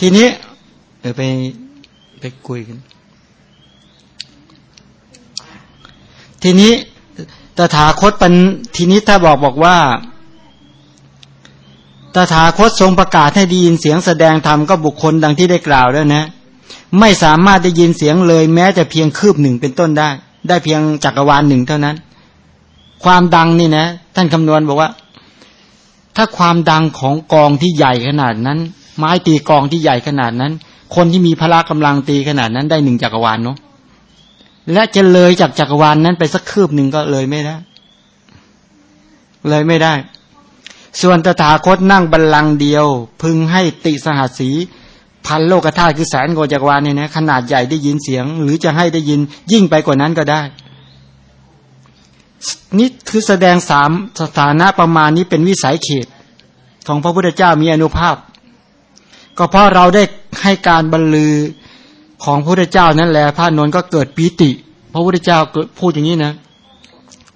ทีนี้เดี๋ยวไปไปคุยกัน ทีนี้ตถาคตปันทีนี้ถ้าบอกบอกว่า ตถาคตทรงประกาศให้ได้ยินเสียงแสดงธรรมก็บุคคลดังที่ได้กล่าวแล้วนะ ไม่สามารถได้ยินเสียงเลยแม้แต่เพียงคืบหนึ่งเป็นต้นได้ ได้เพียงจักรวาลหนึ่งเท่านั้น ความดังนี่นะ ท่านคำนวณบอกว่า ถ้าความดังของกองที่ใหญ่ขนาดนั้น ไม้ตีกองที่ใหญ่ขนาดนั้น คนที่มีพละกำลังตีขนาดนั้นได้หนึ่งจักรวาลเนาะและจะเลยจากจักรวาลนนั้นไปสักคืบหนึ่งก็เลยไม่ได้ เลยไม่ได้ ส่วนตถาคตนั่งบัลลังก์เดียว พึงให้ติสหัสสีพันโลกธาตุคือแสนกจักรวาลเนี่ยนะขนาดใหญ่ได้ยินเสียง หรือจะให้ได้ยินยิ่งไปกว่านั้นก็ได้ นี่คือแสดงสามสถานะประมาณนี้เป็นวิสัยเขต ของพระพุทธเจ้ามีอนุภาพ ก็เพราะเราได้ให้การบรรลือของพระพุทธเจ้านั่นแหละพระนนท์ก็เกิดปีติ พระพุทธเจ้าพูดอย่างนี้นะ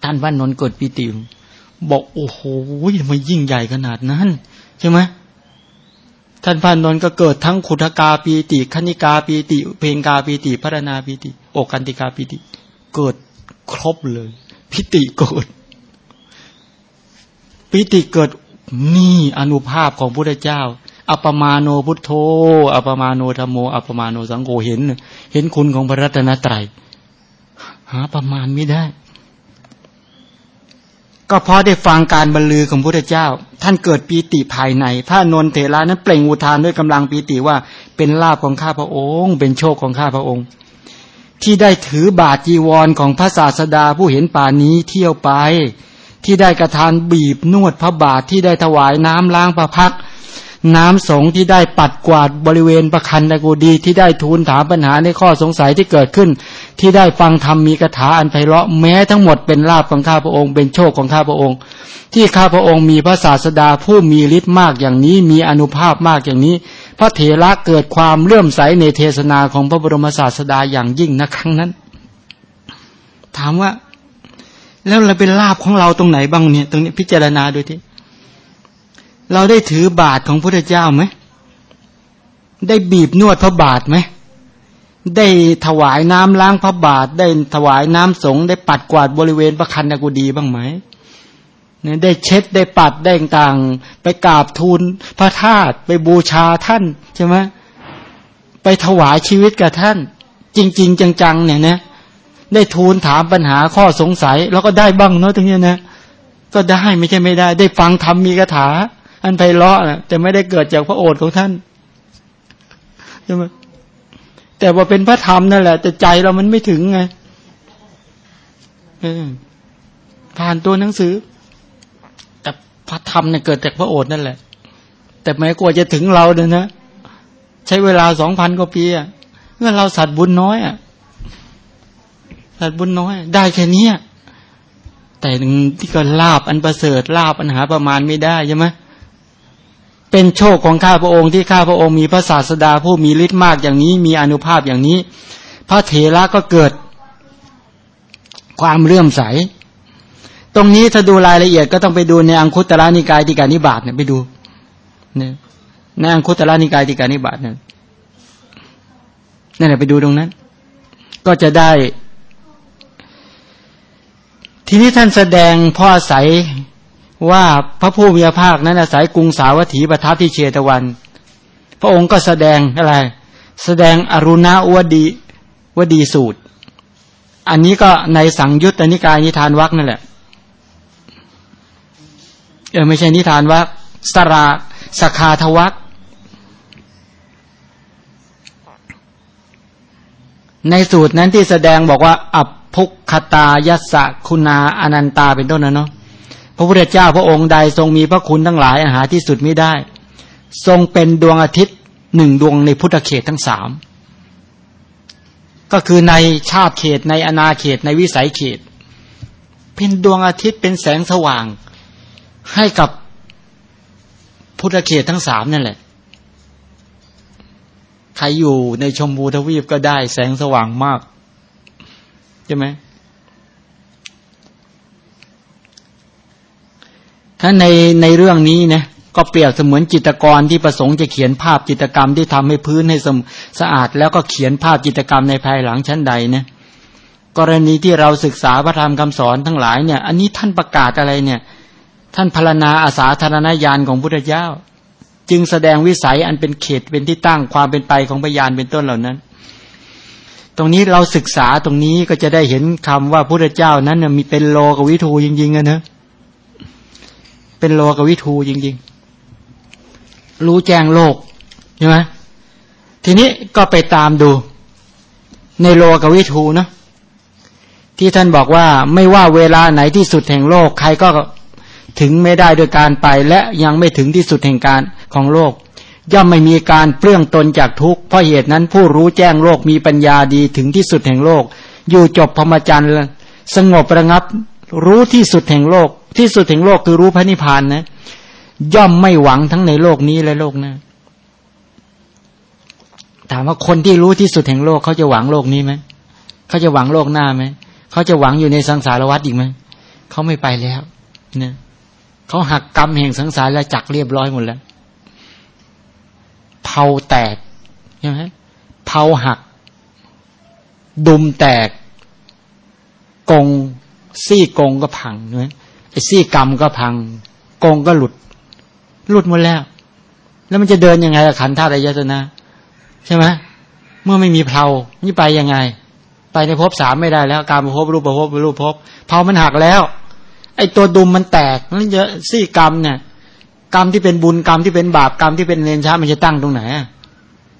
ท่านพระนนท์เกิดปีติ บอกโอ้โหมันยิ่งใหญ่ขนาดนั้น ใช่ไหมท่านพระนนท์ก็เกิดทั้งขุทกาปีติคณิกาปีติ เพงกาปีติพัฒนาปีติโอกันติกาปีติ เกิดครบเลย พิติเกิดปิติเกิดนี่อนุภาพของพระพุทธเจ้า อัปมาโนพุทโธ อัปมาโนธรรมโม อัปมาโนสังโฆเห็น เห็นคุณของพระรัตนตรัย หาประมาณไม่ได้ ก็เพราะได้ฟังการบรรลือของพระเจ้า ท่านเกิดปีติภายใน พระนนเถระนั้นเปล่งอุทานด้วยกำลังปีติว่าเป็นลาภของข้าพระองค์ เป็นโชคของข้าพระองค์ ที่ได้ถือบาทจีวรของพระศาสดาผู้เห็นป่านี้เที่ยวไป ที่ได้กระทานบีบนวดพระบาทที่ได้ถวายน้ำล้างพระพัก น้ำสงที่ได้ปัดกวาดบริเวณประคันตะกูดีที่ได้ทูลถามปัญหาในข้อสงสัยที่เกิดขึ้น ที่ได้ฟังธรรมมีคาถาอันไพเราะแม้ทั้งหมดเป็นลาภของข้าพระองค์เป็นโชคของข้าพระองค์ ที่ข้าพระองค์มีพระศาสดาผู้มีฤทธิ์มากอย่างนี้มีอนุภาพมากอย่างนี้ พระเถระเกิดความเลื่อมใสในเทศนาของพระบรมศาสดาอย่างยิ่งนะครั้งนั้น ถามว่า แล้วเราเป็นลาภของเราตรงไหนบ้างเนี่ย ตรงนี้พิจารณาดูที่เราได้ถือบาทของพระเจ้าไหมได้บีบนวดพระบาทไหม ได้ถวายน้ำล้างพระบาท ได้ถวายน้ำสงได้ปัดกวาดบริเวณพระคันกุดีบ้างไหมเนี่ยได้เช็ดได้ปัดได้ต่างไปกราบทูลพระธาตุไปบูชาท่านใช่ไหมไปถวายชีวิตกับท่าน จริง ๆ จังๆ เนี่ยนะได้ทูลถามปัญหาข้อสงสัย แล้วก็ได้บ้างเนาะตรงนี้นะก็ได้ไม่ใช่ไม่ได้ ได้ฟังธรรมมีคาถา อันไพเราะนะแต่ไม่ได้เกิดจากพระโอษฐ์ของท่านใช่ไหม แต่ว่าเป็นพระธรรมนั่นแหละ แต่ใจเรามันไม่ถึงไงผ่านตัวหนังสือ แต่พระธรรมเนี่ยเกิดจากพระโอษฐ์นั่นแหละ แต่แม้กว่าจะถึงเราเนี่ยนะใช้เวลาสองพันกว่าปีอะเมื่อเราสัตว์บุญน้อยอะสัตว์บุญน้อย ได้แค่นี้แต่ที่ก็ลาบอันประเสริฐลาบอันหาประมาณไม่ได้ใช่ไหม เป็นโชคของข้าพระองค์ที่ข้าพระองค์มีพระศาสดาผู้มีฤทธิ์มากอย่างนี้ มีอนุภาพอย่างนี้ พระเถระก็เกิด ความเลื่อมใส ตรงนี้ถ้าดูรายละเอียดก็ต้องไปดูในอังคุตระนิกายติการนิบาตเนี่ยไปดูเนี่ยในอังคุตระนิกายติการนิบาตเนี่ยนั่นแหละไปดูตรงนั้น ก็จะได้ ทีนี้ท่านแสดงพ่อใส ว่าพระผู้มีพระภาคนั้นอาศัยกรุงสาวัตถีประทับที่เชตวัน พระองค์ก็แสดงอะไร แสดงอรุณาวดีวดีสูตร อันนี้ก็ในสังยุตตนิกายนิทานวักนั่นแหละเออไม่ใช่นิทานวักสระสคาทวักในสูตรนั้นที่แสดงบอกว่า อัพพุคตายัสสะคุณาอนันตาเป็นต้นนะเนาะ ระพุทธเจ้าพระองค์ใดทรงมีพระคุณทั้งหลายอาหาที่สุดไม่ได้ ทรงเป็นดวงอาทิตย์หนึ่งดวงในพุทธเขตทั้งสามก็คือในชาติเขตในอนาเขตในวิสัยเขต เป็นดวงอาทิตย์เป็นแสงสว่าง ให้กับพุทธเขตทั้งสามนั่นแหละ ใครอยู่ในชมพูทวีปก็ได้แสงสว่างมาก ใช่ไหม ถ้าในในเรื่องนี้นะก็เปรียบเสมือนจิตกรที่ประสงค์จะเขียนภาพจิตกรรมที่ทำให้พื้นให้สะอาด แล้วก็เขียนภาพจิตกรรมในภายหลังชั้นใดนะกรณีที่เราศึกษาพระธรรมคำสอนทั้งหลายเนี่ย อันนี้ท่านประกาศอะไรเนี่ย ท่านพรณนาอาสาธารณญาณของพุทธเจ้า จึงแสดงวิสัยอันเป็นเขตเป็นที่ตั้งความเป็นไปของพยานเป็นต้นเหล่านั้น ตรงนี้เราศึกษาตรงนี้ก็จะได้เห็นคำว่าพุทธเจ้านั้นมีเป็นโลกวิทูจริงๆนะเนะ เป็นโลกวิทูจริง ๆ รู้แจ้งโลกใช่ไหมทีนี้ก็ไปตามดู ในโลกวิทูนะที่ท่านบอกว่าไม่ว่าเวลาไหนที่สุดแห่งโลก ใครก็ถึงไม่ได้โดยการไป และยังไม่ถึงที่สุดแห่งการของโลก ย่อมไม่มีการเปลื้องตนจากทุกข์เพราะเหตุนั้นผู้รู้แจ้งโลกมีปัญญาดีถึงที่สุดแห่งโลก อยู่จบพรหมจรรย์สงบระงับ รู้ที่สุดแห่งโลก ที่สุดแห่งโลกคือรู้พระนิพพานนะ ย่อมไม่หวังทั้งในโลกนี้และโลกหน้าถามว่าคนที่รู้ที่สุดแห่งโลกเขาจะหวังโลกนี้ไหมเขาจะหวังโลกหน้าไหมเขาจะหวังอยู่ในสังสารวัฏอีกไหมเขาไม่ไปแล้วเนี่ยเขาหักกรรมแห่งสังสารและจักเรียบร้อยหมดแล้วเผาแตกใช่ไหมเผาหัก ดุมแตกกงซี่กงก็พังเนไไอ้ซี่กรรมก็พังกงก็หลุด หลุดหมดแล้ว แล้วมันจะเดินยังไงขันธาตุอายตนะ ใช่ไหมเมื่อไม่มีเพลานี่ไปยังไง ไปในภพสามไม่ได้แล้วการภพรูปภพรูปภพเพลามันหักแล้ว ไอ้ตัวดุมมันแตกนั่นเยอะซี่กรรมเนี่ยกรรมที่เป็นบุญกรรมที่เป็นบาปกรรมที่เป็นเลนรชามันจะตั้งตรงไหน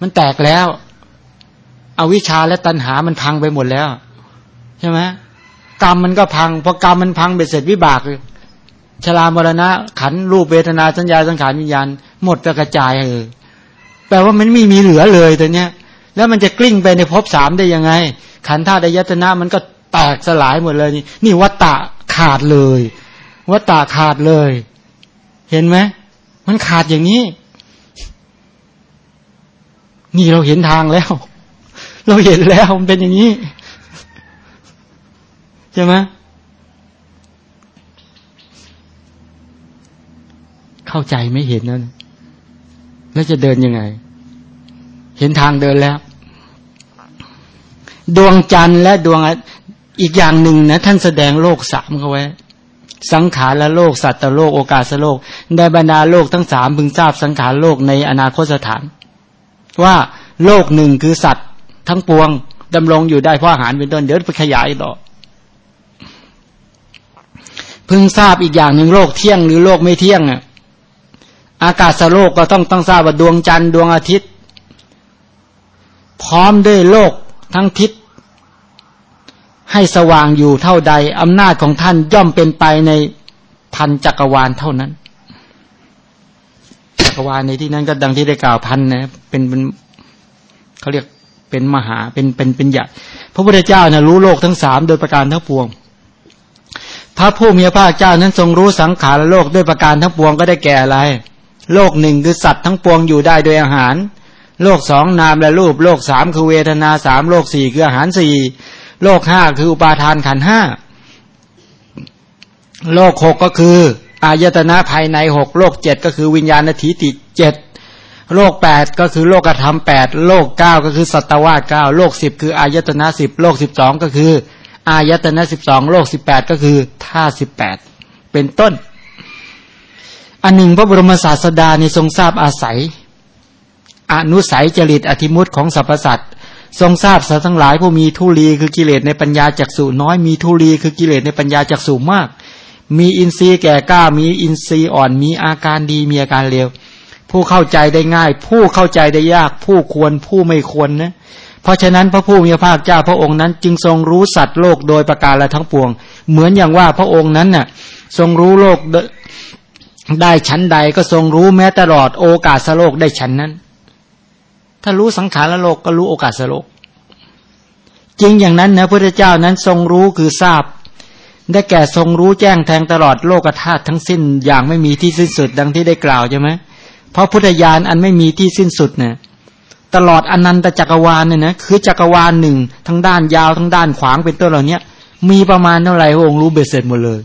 มันแตกแล้วเอาวิชาและตัณหามันพังไปหมดแล้ว ใช่ไหม กรรมมันก็พังพอกรรมมันพังไปเสร็จวิบากชรามรณะ ขันรูปเวทนาสัญญาสังขารวิญญาณหมดกระจายเออแปลว่ามันไม่มีเหลือเลยตัวเนี้ย แล้วมันจะกลิ้งไปในภพสามได้ยังไง ขันธาตุยตนะมันก็แตกสลายหมดเลยนี่นี่วัตตะขาดเลยวัตตะขาดเลย เห็นไหมมันขาดอย่างนี้ นี่เราเห็นทางแล้ว เราเห็นแล้วมันเป็นอย่างนี้ ใช่ไหมเข้าใจไม่เห็นนั่นแล้วจะเดินยังไง เห็นทางเดินแล้ว ดวงจันทร์และดวงอีกอย่างหนึ่งนะ ท่านแสดงโลกสามเขาไว้ สังขารและโลก สัตว์โลก โอกาสโลก ได้บรรดาโลกทั้งสามพึงทราบสังขารโลกในอนาคตสถาน ว่าโลกหนึ่งคือสัตว์ทั้งปวงดำรงอยู่ได้เพราะอาหารเป็นต้นเดี๋ยวไปขยายต่อ พึงทราบอีกอย่างหนึ่งโลกเที่ยงหรือโลกไม่เที่ยงอะอากาศโลกก็ต้องต้องทราบว่าดวงจันทร์ดวงอาทิตย์ พร้อมด้วยโลกทั้งทิศให้สว่างอยู่เท่าใดอำนาจของท่านย่อมเป็นไปในพันจักรวาลเท่านั้น จักรวาลในที่นั้นก็ดังที่ได้กล่าวพันนะเป็นเป็นเขาเรียกเป็นมหาเป็นเป็นเป็นใหญ่พระพุทธเจ้านะรู้โลกทั้งสามโดยประการทั้งปวง พระผู้มีพระเจ้านั้นทรงรู้สังขารโลกด้วยประการทั้งปวงก็ได้แก่อะไร โลกหนึ่งคือสัตว์ทั้งปวงอยู่ได้โดยอาหาร โลกสองนามและรูป โลกสามคือเวทนาสามโลกสี่คืออาหารสี่โลกห้าคืออุปาทานขันห้าโลกหกก็คือ อายตนะภายในหกโลกเจ็ดก็คือวิญญาณทิฏฐิเจ็ดโลกแปดก็คือโลกธรรมแปดโลกเก้าก็คือสัตวาเก้าโลกสิบคืออายตนะสิบโลกสิบสองก็คือ อายตนะสิบสองโลกสิบแปดก็คือท่าสิบแปดเป็นต้น อันหนึ่งพระบรมศาสดาในทรงทราบอาศัย อนุสัยจริตอธิมุตของสรรพสัตว์ทรงทราบสัตว์ทั้งหลายผู้มีทุลีคือกิเลสในปัญญาจักสุน้อยมีทุลีคือกิเลสในปัญญาจักสุมาก มีอินทรีย์แก่กล้ามีอินทรีย์อ่อนมีอาการดีมีอาการเลวผู้เข้าใจได้ง่าย ผู้เข้าใจได้ยาก ผู้ควรผู้ไม่ควรนะ เพราะฉะนั้นพระผู้มีพระภาคเจ้าพระองค์นั้นจึงทรงรู้สัตว์โลกโดยประการละทั้งปวง เหมือนอย่างว่าพระองค์นั้นน่ะทรงรู้โลกได้ชั้นใดก็ทรงรู้แม้ตลอดโอกาสโลกได้ชั้นนั้น ถ้ารู้สังขารโลกก็รู้โอกาสโลก จริงอย่างนั้นนะพระเจ้านั้นทรงรู้คือทราบ ได้แก่ทรงรู้แจ้งแทงตลอดโลกธาตุทั้งสิ้นอย่างไม่มีที่สิ้นสุดดังที่ได้กล่าวใช่ไหมเพราะพุทธญาณอันไม่มีที่สิ้นสุดเนี่ย ตลอดอนันตจักรวาลเนี่ยนะคือจักรวาลหนึ่งทั้งด้านยาวทั้งด้านขวางเป็นต้นเหล่านี้มีประมาณเท่าไหร่พระองค์รู้เบ็ดเสร็จหมดเลย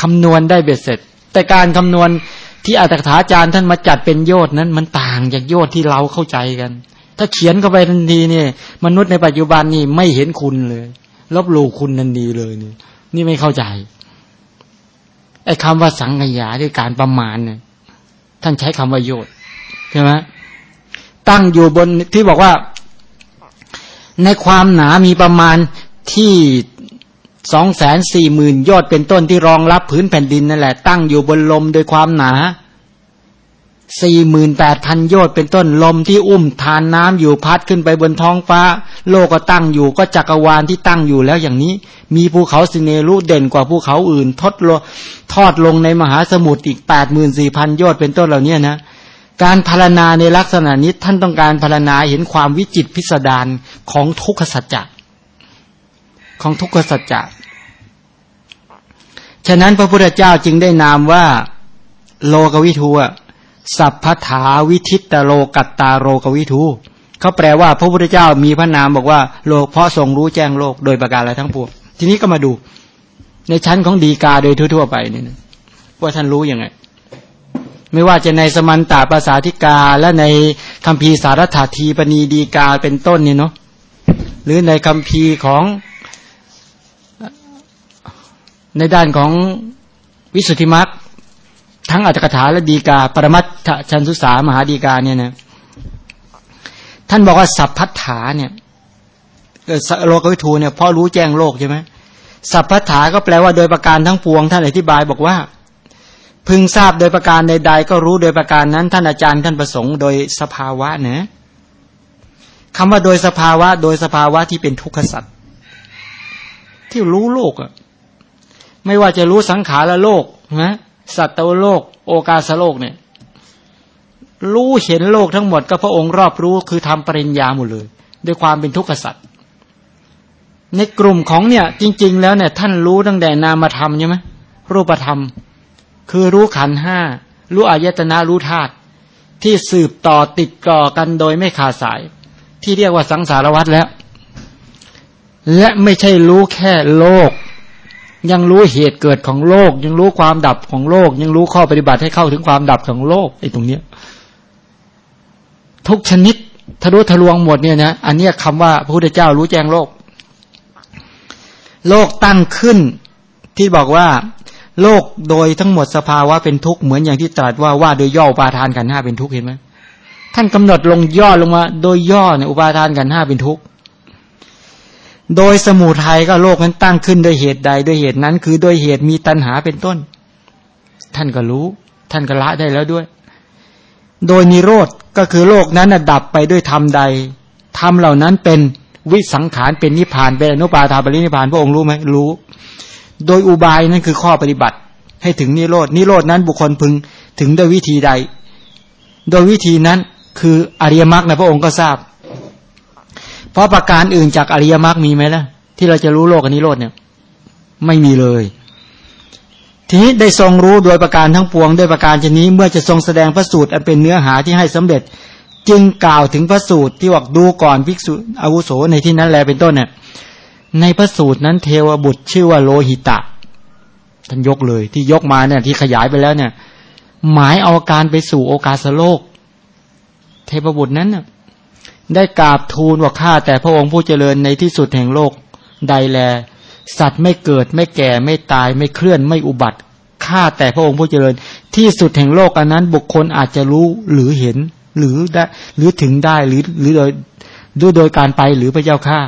คำนวณได้เบ็ดเสร็จ แต่การคำนวณที่อัตถาจารย์ท่านมาจัดเป็นโยชน์นั้น มันต่างจากโยชที่เราเข้าใจกัน ถ้าเขียนเข้าไปทันทีเนี่ยมนุษย์ในปัจจุบันนี่ไม่เห็นคุณเลย ลบหลู่คุณนันดีเลยนี่นี่ไม่เข้าใจไอ้คำว่าสังขยาด้วยการประมาณเนี่ยท่านใช้คำว่าโยชใช่ไหม ตั้งอยู่บนที่บอกว่า ในความหนามีประมาณที่สองแสนสี่หมื่นยอดเป็นต้นที่รองรับพื้นแผ่นดินนั่นแหละ ตั้งอยู่บนลมโดยความหนาสี่หมื่นแปดพันยอดเป็นต้นลมที่อุ้มทานน้ำอยู่พัดขึ้นไปบนท้องฟ้า โลกก็ตั้งอยู่ก็จักรวาลที่ตั้งอยู่แล้วอย่างนี้ มีภูเขาสิเนรุเด่นกว่าภูเขาอื่น ทดลทอดลงในมหาสมุทรอีกแปดหมื่นสี่พันยอดเป็นต้นเหล่านี้นะ การพารณาในลักษณะนี้ท่านต้องการพารณาเห็นความวิจิตพิสดารของทุกขสัจจะของทุกขสัจจะฉะนั้นพระพุทธเจ้าจึงได้นามว่าโลกวิทูสัพพถาวิทิตโลกัตตาโลกวิทูเขาแปลว่าพระพุทธเจ้ามีพระนามบอกว่าโลกเพราะทรงรู้แจ้งโลกโดยประการอะไรทั้งปวงทีนี้ก็มาดู ในชั้นของดีกาโดยทั่ว ๆ ไปนี่นะว่าท่านรู้ยังไง ไม่ว่าจะในสมันตาภาษาธิกา และในคำพีสารถาทีปณีดีกาเป็นต้นนี่เนาะหรือในคำพีของในด้านของวิสุทธิมรรคทั้งอัตถกถาและดีกา ปรมัตถชันสุสามหาดีกาเนี่ยนะท่านบอกว่าสัพพัทธาเนี่ยโลกวิทูเนี่ยพ่อรู้แจ้งโลกใช่ไหมสัพพัทธาก็แปลว่าโดยประการทั้งปวง ท่านอธิบายบอกว่า พึงทราบโดยประการใดๆ ก็รู้โดยประการนั้น ท่านอาจารย์ท่านประสงค์โดยสภาวะเนะคำว่าโดยสภาวะ โดยสภาวะที่เป็นทุกขสัตว์ที่รู้โลกอะไม่ว่าจะรู้สังขารละโลกนะสัตวโลก โอกาสโลกเนี่ย รู้เห็นโลกทั้งหมดก็พระองค์รอบรู้คือทำปริญญาหมดเลย ด้วยความเป็นทุกขสัตว์ในกลุ่มของเนี่ย จริง ๆ แล้วเนี่ย ท่านรู้ตั้งแต่นามธรรมใช่ไหมรูปธรรม คือรู้ขันห้ารู้อายตนะรู้ธาตุที่สืบต่อติดก่อกันโดยไม่ขาดสาย ที่เรียกว่าสังสารวัฏแล้ว และไม่ใช่รู้แค่โลก ยังรู้เหตุเกิดของโลก ยังรู้ความดับของโลก ยังรู้ข้อปฏิบัติให้เข้าถึงความดับของโลกไอ้ตรงเนี้ยทุกชนิดทะลุทะลวงหมดเนี่ยนะอันนี้คำว่าพระพุทธเจ้ารู้แจ้งโลก โลกตั้งขึ้นที่บอกว่า โลกโดยทั้งหมดสภาวะเป็นทุกข์เหมือนอย่างที่ตรัสว่าว่าโดยย่ออุปาทานกันห้าเป็นทุกข์เห็นไหมท่านกำหนดลงย่อลงมา โดยย่อเนี่ยอุปาทานกันห้าเป็นทุกข์โดยสมุทัยก็โลกนั้นตั้งขึ้นโดยเหตุใดโดยเหตุนั้น คือโดยเหตุมีตัณหาเป็นต้น ท่านก็รู้ ท่านก็ละได้แล้วด้วย โดยนิโรธก็คือโลกนั้นดับไปด้วยธรรมใดธรรมเหล่านั้นเป็นวิสังขารเป็นนิพพานเป็นอนุปาทาปรินิพพานพระองค์รู้ไหมรู้ โดยอุบายนั่นคือข้อปฏิบัติ ให้ถึงนิโรดนิโรดนั้นบุคคลพึงถึงด้วยวิธีใด โดยวิธีนั้นคืออริยมรรคนะพระองค์ก็ทราบ เพราะประการอื่นจากอริยมรรคมีไหมล่ะ ที่เราจะรู้โลกกับนิโรธเนี่ย ไม่มีเลยทีนี้ได้ทรงรู้โดยประการทั้งปวงด้วยประการชนี้เมื่อจะทรงแสดงพระสูตรอันเป็นเนื้อหาที่ให้สำเร็จ จึงกล่าวถึงพระสูตรที่บอกดูก่อนภิกษุอาวุโสในที่นั้นแลเป็นต้นเนี่ย ในพระสูตรนั้นเทวบุตรชื่อว่าโลหิตะ ท่านยกเลยที่ยกมาเนี่ย ที่ขยายไปแล้วเนี่ย หมายเอาการไปสู่โอกาสโลก เทพบุตรนั้นน่ะได้กราบทูลว่าข้าแต่พระองค์ผู้เจริญในที่สุดแห่งโลกใดแล สัตว์ไม่เกิดไม่แก่ไม่ตายไม่เคลื่อนไม่อุบัติข้าแต่พระองค์ผู้เจริญ ที่สุดแห่งโลกอันนั้น บุคคลอาจจะรู้หรือเห็น หรือได้หรือถึงได้หรือหรือโดยด้วยโดยการไปหรือพระเจ้าข้า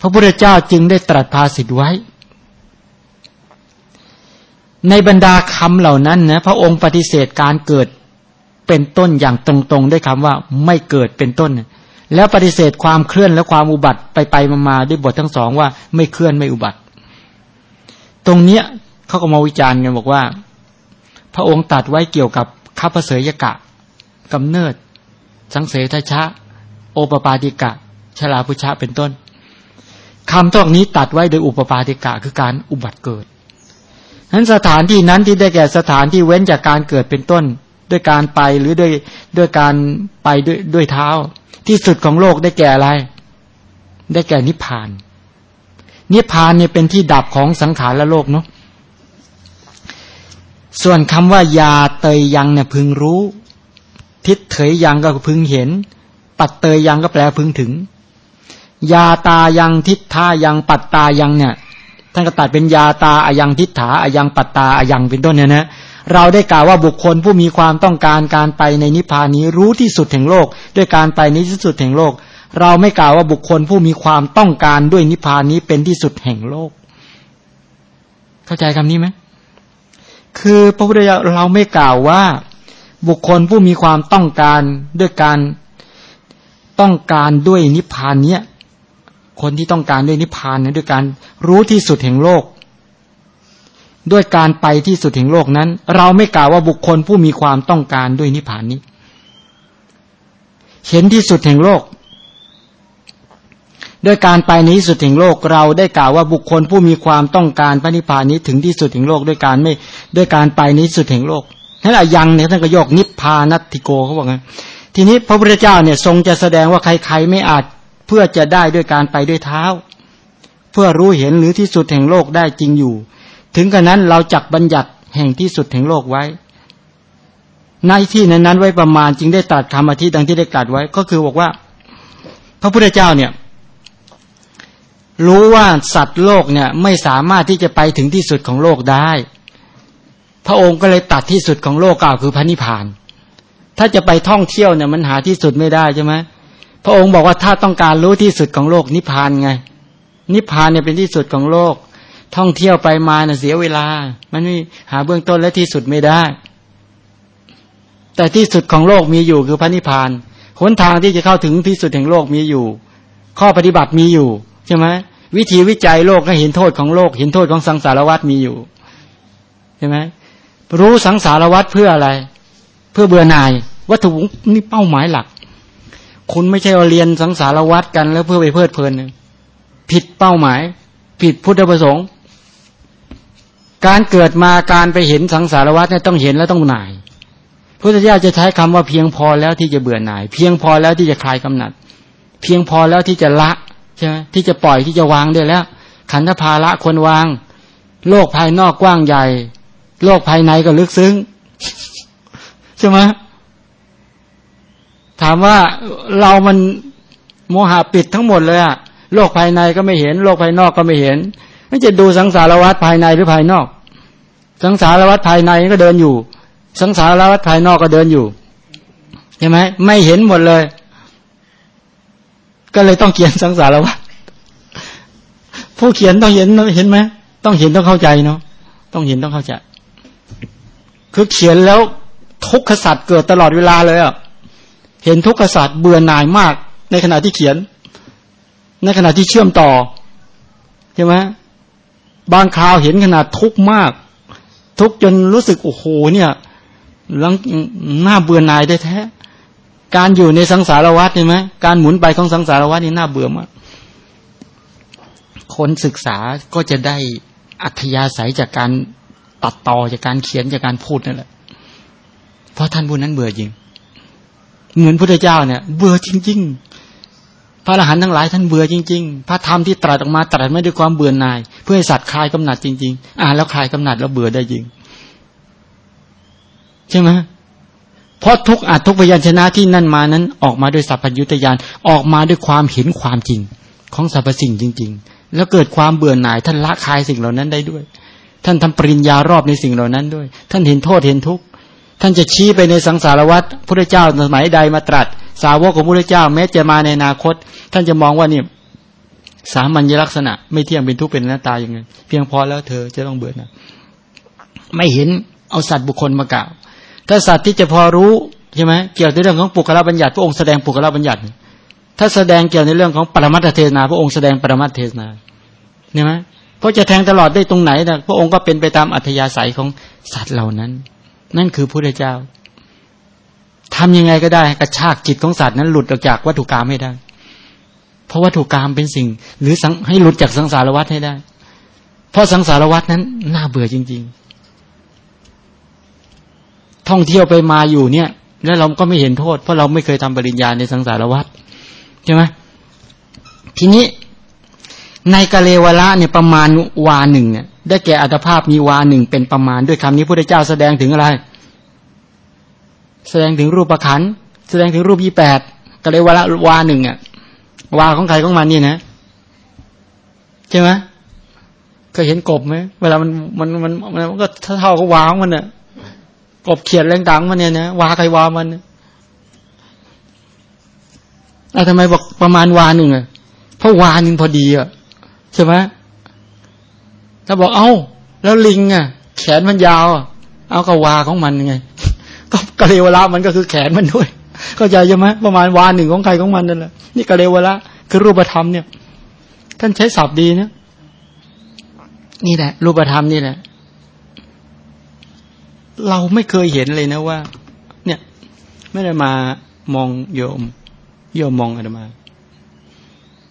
พระพุทธเจ้าจึงได้ตรัสภาสิทไว้ ในบรรดาคำเหล่านั้นนะพระองค์ปฏิเสธการเกิดเป็นต้นอย่างตรงๆ ด้วยคำว่าไม่เกิดเป็นต้น แล้วปฏิเสธความเคลื่อนและความอุบัติไปไปมาๆด้วยบททั้งสองว่าไม่เคลื่อนไม่อุบัติ ตรงเนี้ยเขาก็มาวิจารณ์กันบอกว่า พระองค์ตัดไว้เกี่ยวกับข้าพเสยกะกำเนิด สังเสทชะ โอปปาติกะชลาพุชะเป็นต้น คำตอกนี้ตัดไว้โดยอุปปาติกะคือการอุบัติเกิดนั้นสถานที่นั้นที่ได้แก่สถานที่เว้นจากการเกิดเป็นต้น ด้วยการไปหรือด้วยด้วยการไปด้วยด้วยเท้า ที่สุดของโลกได้แก่อะไร ได้แก่นิพพาน นิพพานเนี่ยเป็นที่ดับของสังขารและโลกเนาะส่วนคำว่ายาเตยยังเนี่ยพึงรู้ ทิศเถยยังก็พึงเห็น ปัดเตยยังก็แปลพึงถึง ยาตายังทิศทายังปัตตายังเนี่ยท่านก็ตัดเป็นยาตาอายังทิฏฐาอายังปัตตาอายังเป็นต้นเนี่ยนะเราได้กล่าวว่าบุคคลผู้มีความต้องการการไปในนิพพานนี้รู้ที่สุดแห่งโลก ด้วยการไปในที่สุดแห่งโลก เราไม่กล่าวว่าบุคคลผู้มีความต้องการด้วยนิพพานนี้เป็นที่สุดแห่งโลก เข้าใจคำนี้ไหมคือพระพุทธเจ้าเราไม่กล่าวว่าบุคคลผู้มีความต้องการด้วยการต้องการด้วยนิพพานเนี้ย คนที่ต้องการด้วยนิพพานนั้นด้วยการรู้ที่สุดแห่งโลก ด้วยการไปที่สุดแห่งโลกนั้น เราไม่กล่าวว่าบุคคลผู้มีความต้องการด้วยนิพพานนี้ เห็นที่สุดแห่งโลก ด้วยการไปในที่สุดแห่งโลก เราได้กล่าวว่าบุคคลผู้มีความต้องการพระนิพพานนี้ถึงที่สุดแห่งโลกด้วยการไม่ด้วยการไปในที่สุดแห่งโลกนั่นแหละยังเนี่ยท่านก็ยกนิพพานัตติโกเขาบอกไงทีนี้พระพุทธเจ้าเนี่ยทรงจะแสดงว่าใครๆไม่อาจ เพื่อจะได้ด้วยการไปด้วยเท้า เพื่อรู้เห็นหรือที่สุดแห่งโลกได้จริงอยู่ ถึงกระนั้นเราจักบัญญัติแห่งที่สุดแห่งโลกไว้ ในที่นั้นนั้นไว้ประมาณจึงได้ตรัสคำอธิดังที่ได้ตรัสไว้ ก็คือบอกว่า พระพุทธเจ้าเนี่ยรู้ว่าสัตว์โลกเนี่ยไม่สามารถที่จะไปถึงที่สุดของโลกได้ พระองค์ก็เลยตัดที่สุดของโลกกล่าวคือพระนิพพาน ถ้าจะไปท่องเที่ยวเนี่ยมันหาที่สุดไม่ได้ใช่ไหม พระองค์บอกว่าถ้าต้องการรู้ที่สุดของโลกนิพพานไง นิพพานเนี่ยเป็นที่สุดของโลก ท่องเที่ยวไปมาเน่ะเสียเวลา มันไม่หาเบื้องต้นและที่สุดไม่ได้ แต่ที่สุดของโลกมีอยู่คือพระนิพพานหนทางที่จะเข้าถึงที่สุดแห่งโลกมีอยู่ ข้อปฏิบัติมีอยู่ใช่ไหมวิธีวิจัยโลกให้เห็นโทษของโลก เห็นโทษของสังสารวัฏมีอยู่ใช่ไหมรู้สังสารวัฏเพื่ออะไร เพื่อเบื่อหน่าย วัตถุนี่เป้าหมายหลัก คุณไม่ใช่เรียนสังสารวัตรกันแล้วเพื่อไปเพลิดเพลินผิดเป้าหมาย ผิดพุทธประสงค์ การเกิดมาการไปเห็นสังสารวัตรเนี่ยต้องเห็นแล้วต้องหน่ายพุทธเจ้าจะใช้คำว่าเพียงพอแล้วที่จะเบื่อหน่าย เพียงพอแล้วที่จะคลายกำหนัด เพียงพอแล้วที่จะละใช่ไหมที่จะปล่อยที่จะวางได้แล้ว ขันธภาระควรวาง โลกภายนอกกว้างใหญ่ โลกภายในก็ลึกซึ้งใช่ไหม ถามว่าเรามันโมหะปิดทั้งหมดเลยอะโลกภายในก็ไม่เห็น โลกภายนอกก็ไม่เห็นไม่จะดูสังสารวัฏภายในหรือภายนอก สังสารวัฏภายในก็เดินอยู่ สังสารวัฏภายนอกก็เดินอยู่ใช่ไหมไม่เห็นหมดเลย ก็เลยต้องเขียนสังสารวัฏผู้เขียนต้องเห็นเห็นไหมต้องเห็นต้องเข้าใจเนาะต้องเห็นต้องเข้าใจ คือเขียนแล้วทุกขสัตว์เกิดตลอดเวลาเลยอะ เห็นทุกขศาสตร์เบื่อหน่ายมาก ในขณะที่เขียน ในขณะที่เชื่อมต่อใช่ไหมบางคราวเห็นขนาดทุกข์มาก ทุกจนรู้สึกโอ้โหเนี่ยลังหน้าเบื่อหน่ายได้แท้การอยู่ในสังสารวัฏใช่ไหมการหมุนไปของสังสารวัฏนี่น่าเบื่อมากคนศึกษาก็จะได้อัธยาศัยจากการตัดต่อจากการเขียนจากการพูดนั่นแหละเพราะท่านผู้นั้นเบื่อจริง เหมือนพุทธเจ้าเนี่ย เบื่อจริง ๆ พระอรหันต์ทั้งหลายท่านเบื่อจริง ๆ พระธรรมที่ตรัสออกมาตรัสไม่ด้วยความเบื่อหน่าย เพื่อให้สัตว์คลายกำหนัดจริง ๆ อ่าแล้วคลายกำหนัดแล้วเบื่อได้จริง ใช่ไหมเพราะทุกอัดทุกพยัญชนะที่นั่นมานั้น ออกมาด้วยสัพพัญญุตยานออกมาด้วยความเห็นความจริง ของสรรพสิ่งจริง ๆ แล้วเกิดความเบื่อหน่าย ท่านละคลายสิ่งเหล่านั้นได้ด้วย ท่านทำปริญญารอบในสิ่งเหล่านั้นด้วย ท่านเห็นโทษเห็นทุกข์ ท่านจะชี้ไปในสังสารวัฏพระเจ้าสมัยใดมาตรัส สาวกของพระเจ้าแม้จะมาในอนาคต ท่านจะมองว่านี่สามัญลักษณะ ไม่เที่ยงเป็นทุกข์เป็นหน้าตาอย่างไงเพียงพอแล้วเธอจะต้องเบื่อนะไม่เห็นเอาสัตว์บุคคลมากล่าว ถ้าสัตว์ที่จะพอรู้ใช่ไหมเกี่ยวในเรื่องของปุกละบัญญัติพระองค์แสดงปุกละบัญญัติ ถ้าแสดงเกี่ยวในเรื่องของปรมัตถเทศนา พระองค์แสดงปรมัตถเทศนาเห็นไหมเพราะจะแทงตลอดได้ตรงไหนนะพระองค์ก็เป็นไปตามอัธยาศัยของสัตว์เหล่านั้น นั่นคือพระเจ้าทำยังไงก็ได้กระชากจิตของสัตว์นั้นหลุดออกจากวัตถุกรรมให้ได้ เพราะวัตถุกรรมเป็นสิ่ง หรือให้หลุดจากสังสารวัฏให้ได้ เพราะสังสารวัฏนั้นน่าเบื่อจริง ๆ ท่องเที่ยวไปมาอยู่เนี่ย แล้วเราก็ไม่เห็นโทษ เพราะเราไม่เคยทำปริญญาในสังสารวัฏใช่ไหมทีนี้ในกะเลวละเนี่ยประมาณวาหนึ่งเนี่ย ได้แก่อัตภาพมีวาหนึ่งเป็นประมาณ ด้วยคำนี้พระเจ้าแสดงถึงอะไร แสดงถึงรูปประคันแสดงถึงรูปยี่แปดกะเลยวาละวาหนึ่งอะวาของใครของมันนี่นะใช่ไหมเคยเห็นกบไหมเวลามันมันมันมันก็เท่ากับวาของมันอะกบเขียนแรงดังมันเนี่ยนะวาใครวามันแล้วทำไมบอกประมาณวาหนึ่งอะเพราะวาหนึ่งพอดีอะใช่ไหม ถ้าบอกเอา้า แล้วลิงอะ แขนมันยาวอะเอากระวาของมันไง ก็กะเลวละมันก็คือแขนมันด้วยเข้าใจใช่ไหมประมาณวาหนึ่งของใครของมันนั่นแหละนี่กะเลวละคือรูปธรรมเนี่ย ท่านใช้ศัพท์ดีนะนี่แหละ รูปธรรมนี่แหละ เราไม่เคยเห็นเลยนะว่า เนี่ย ไม่ได้มามองโยม โยมมองอาตมา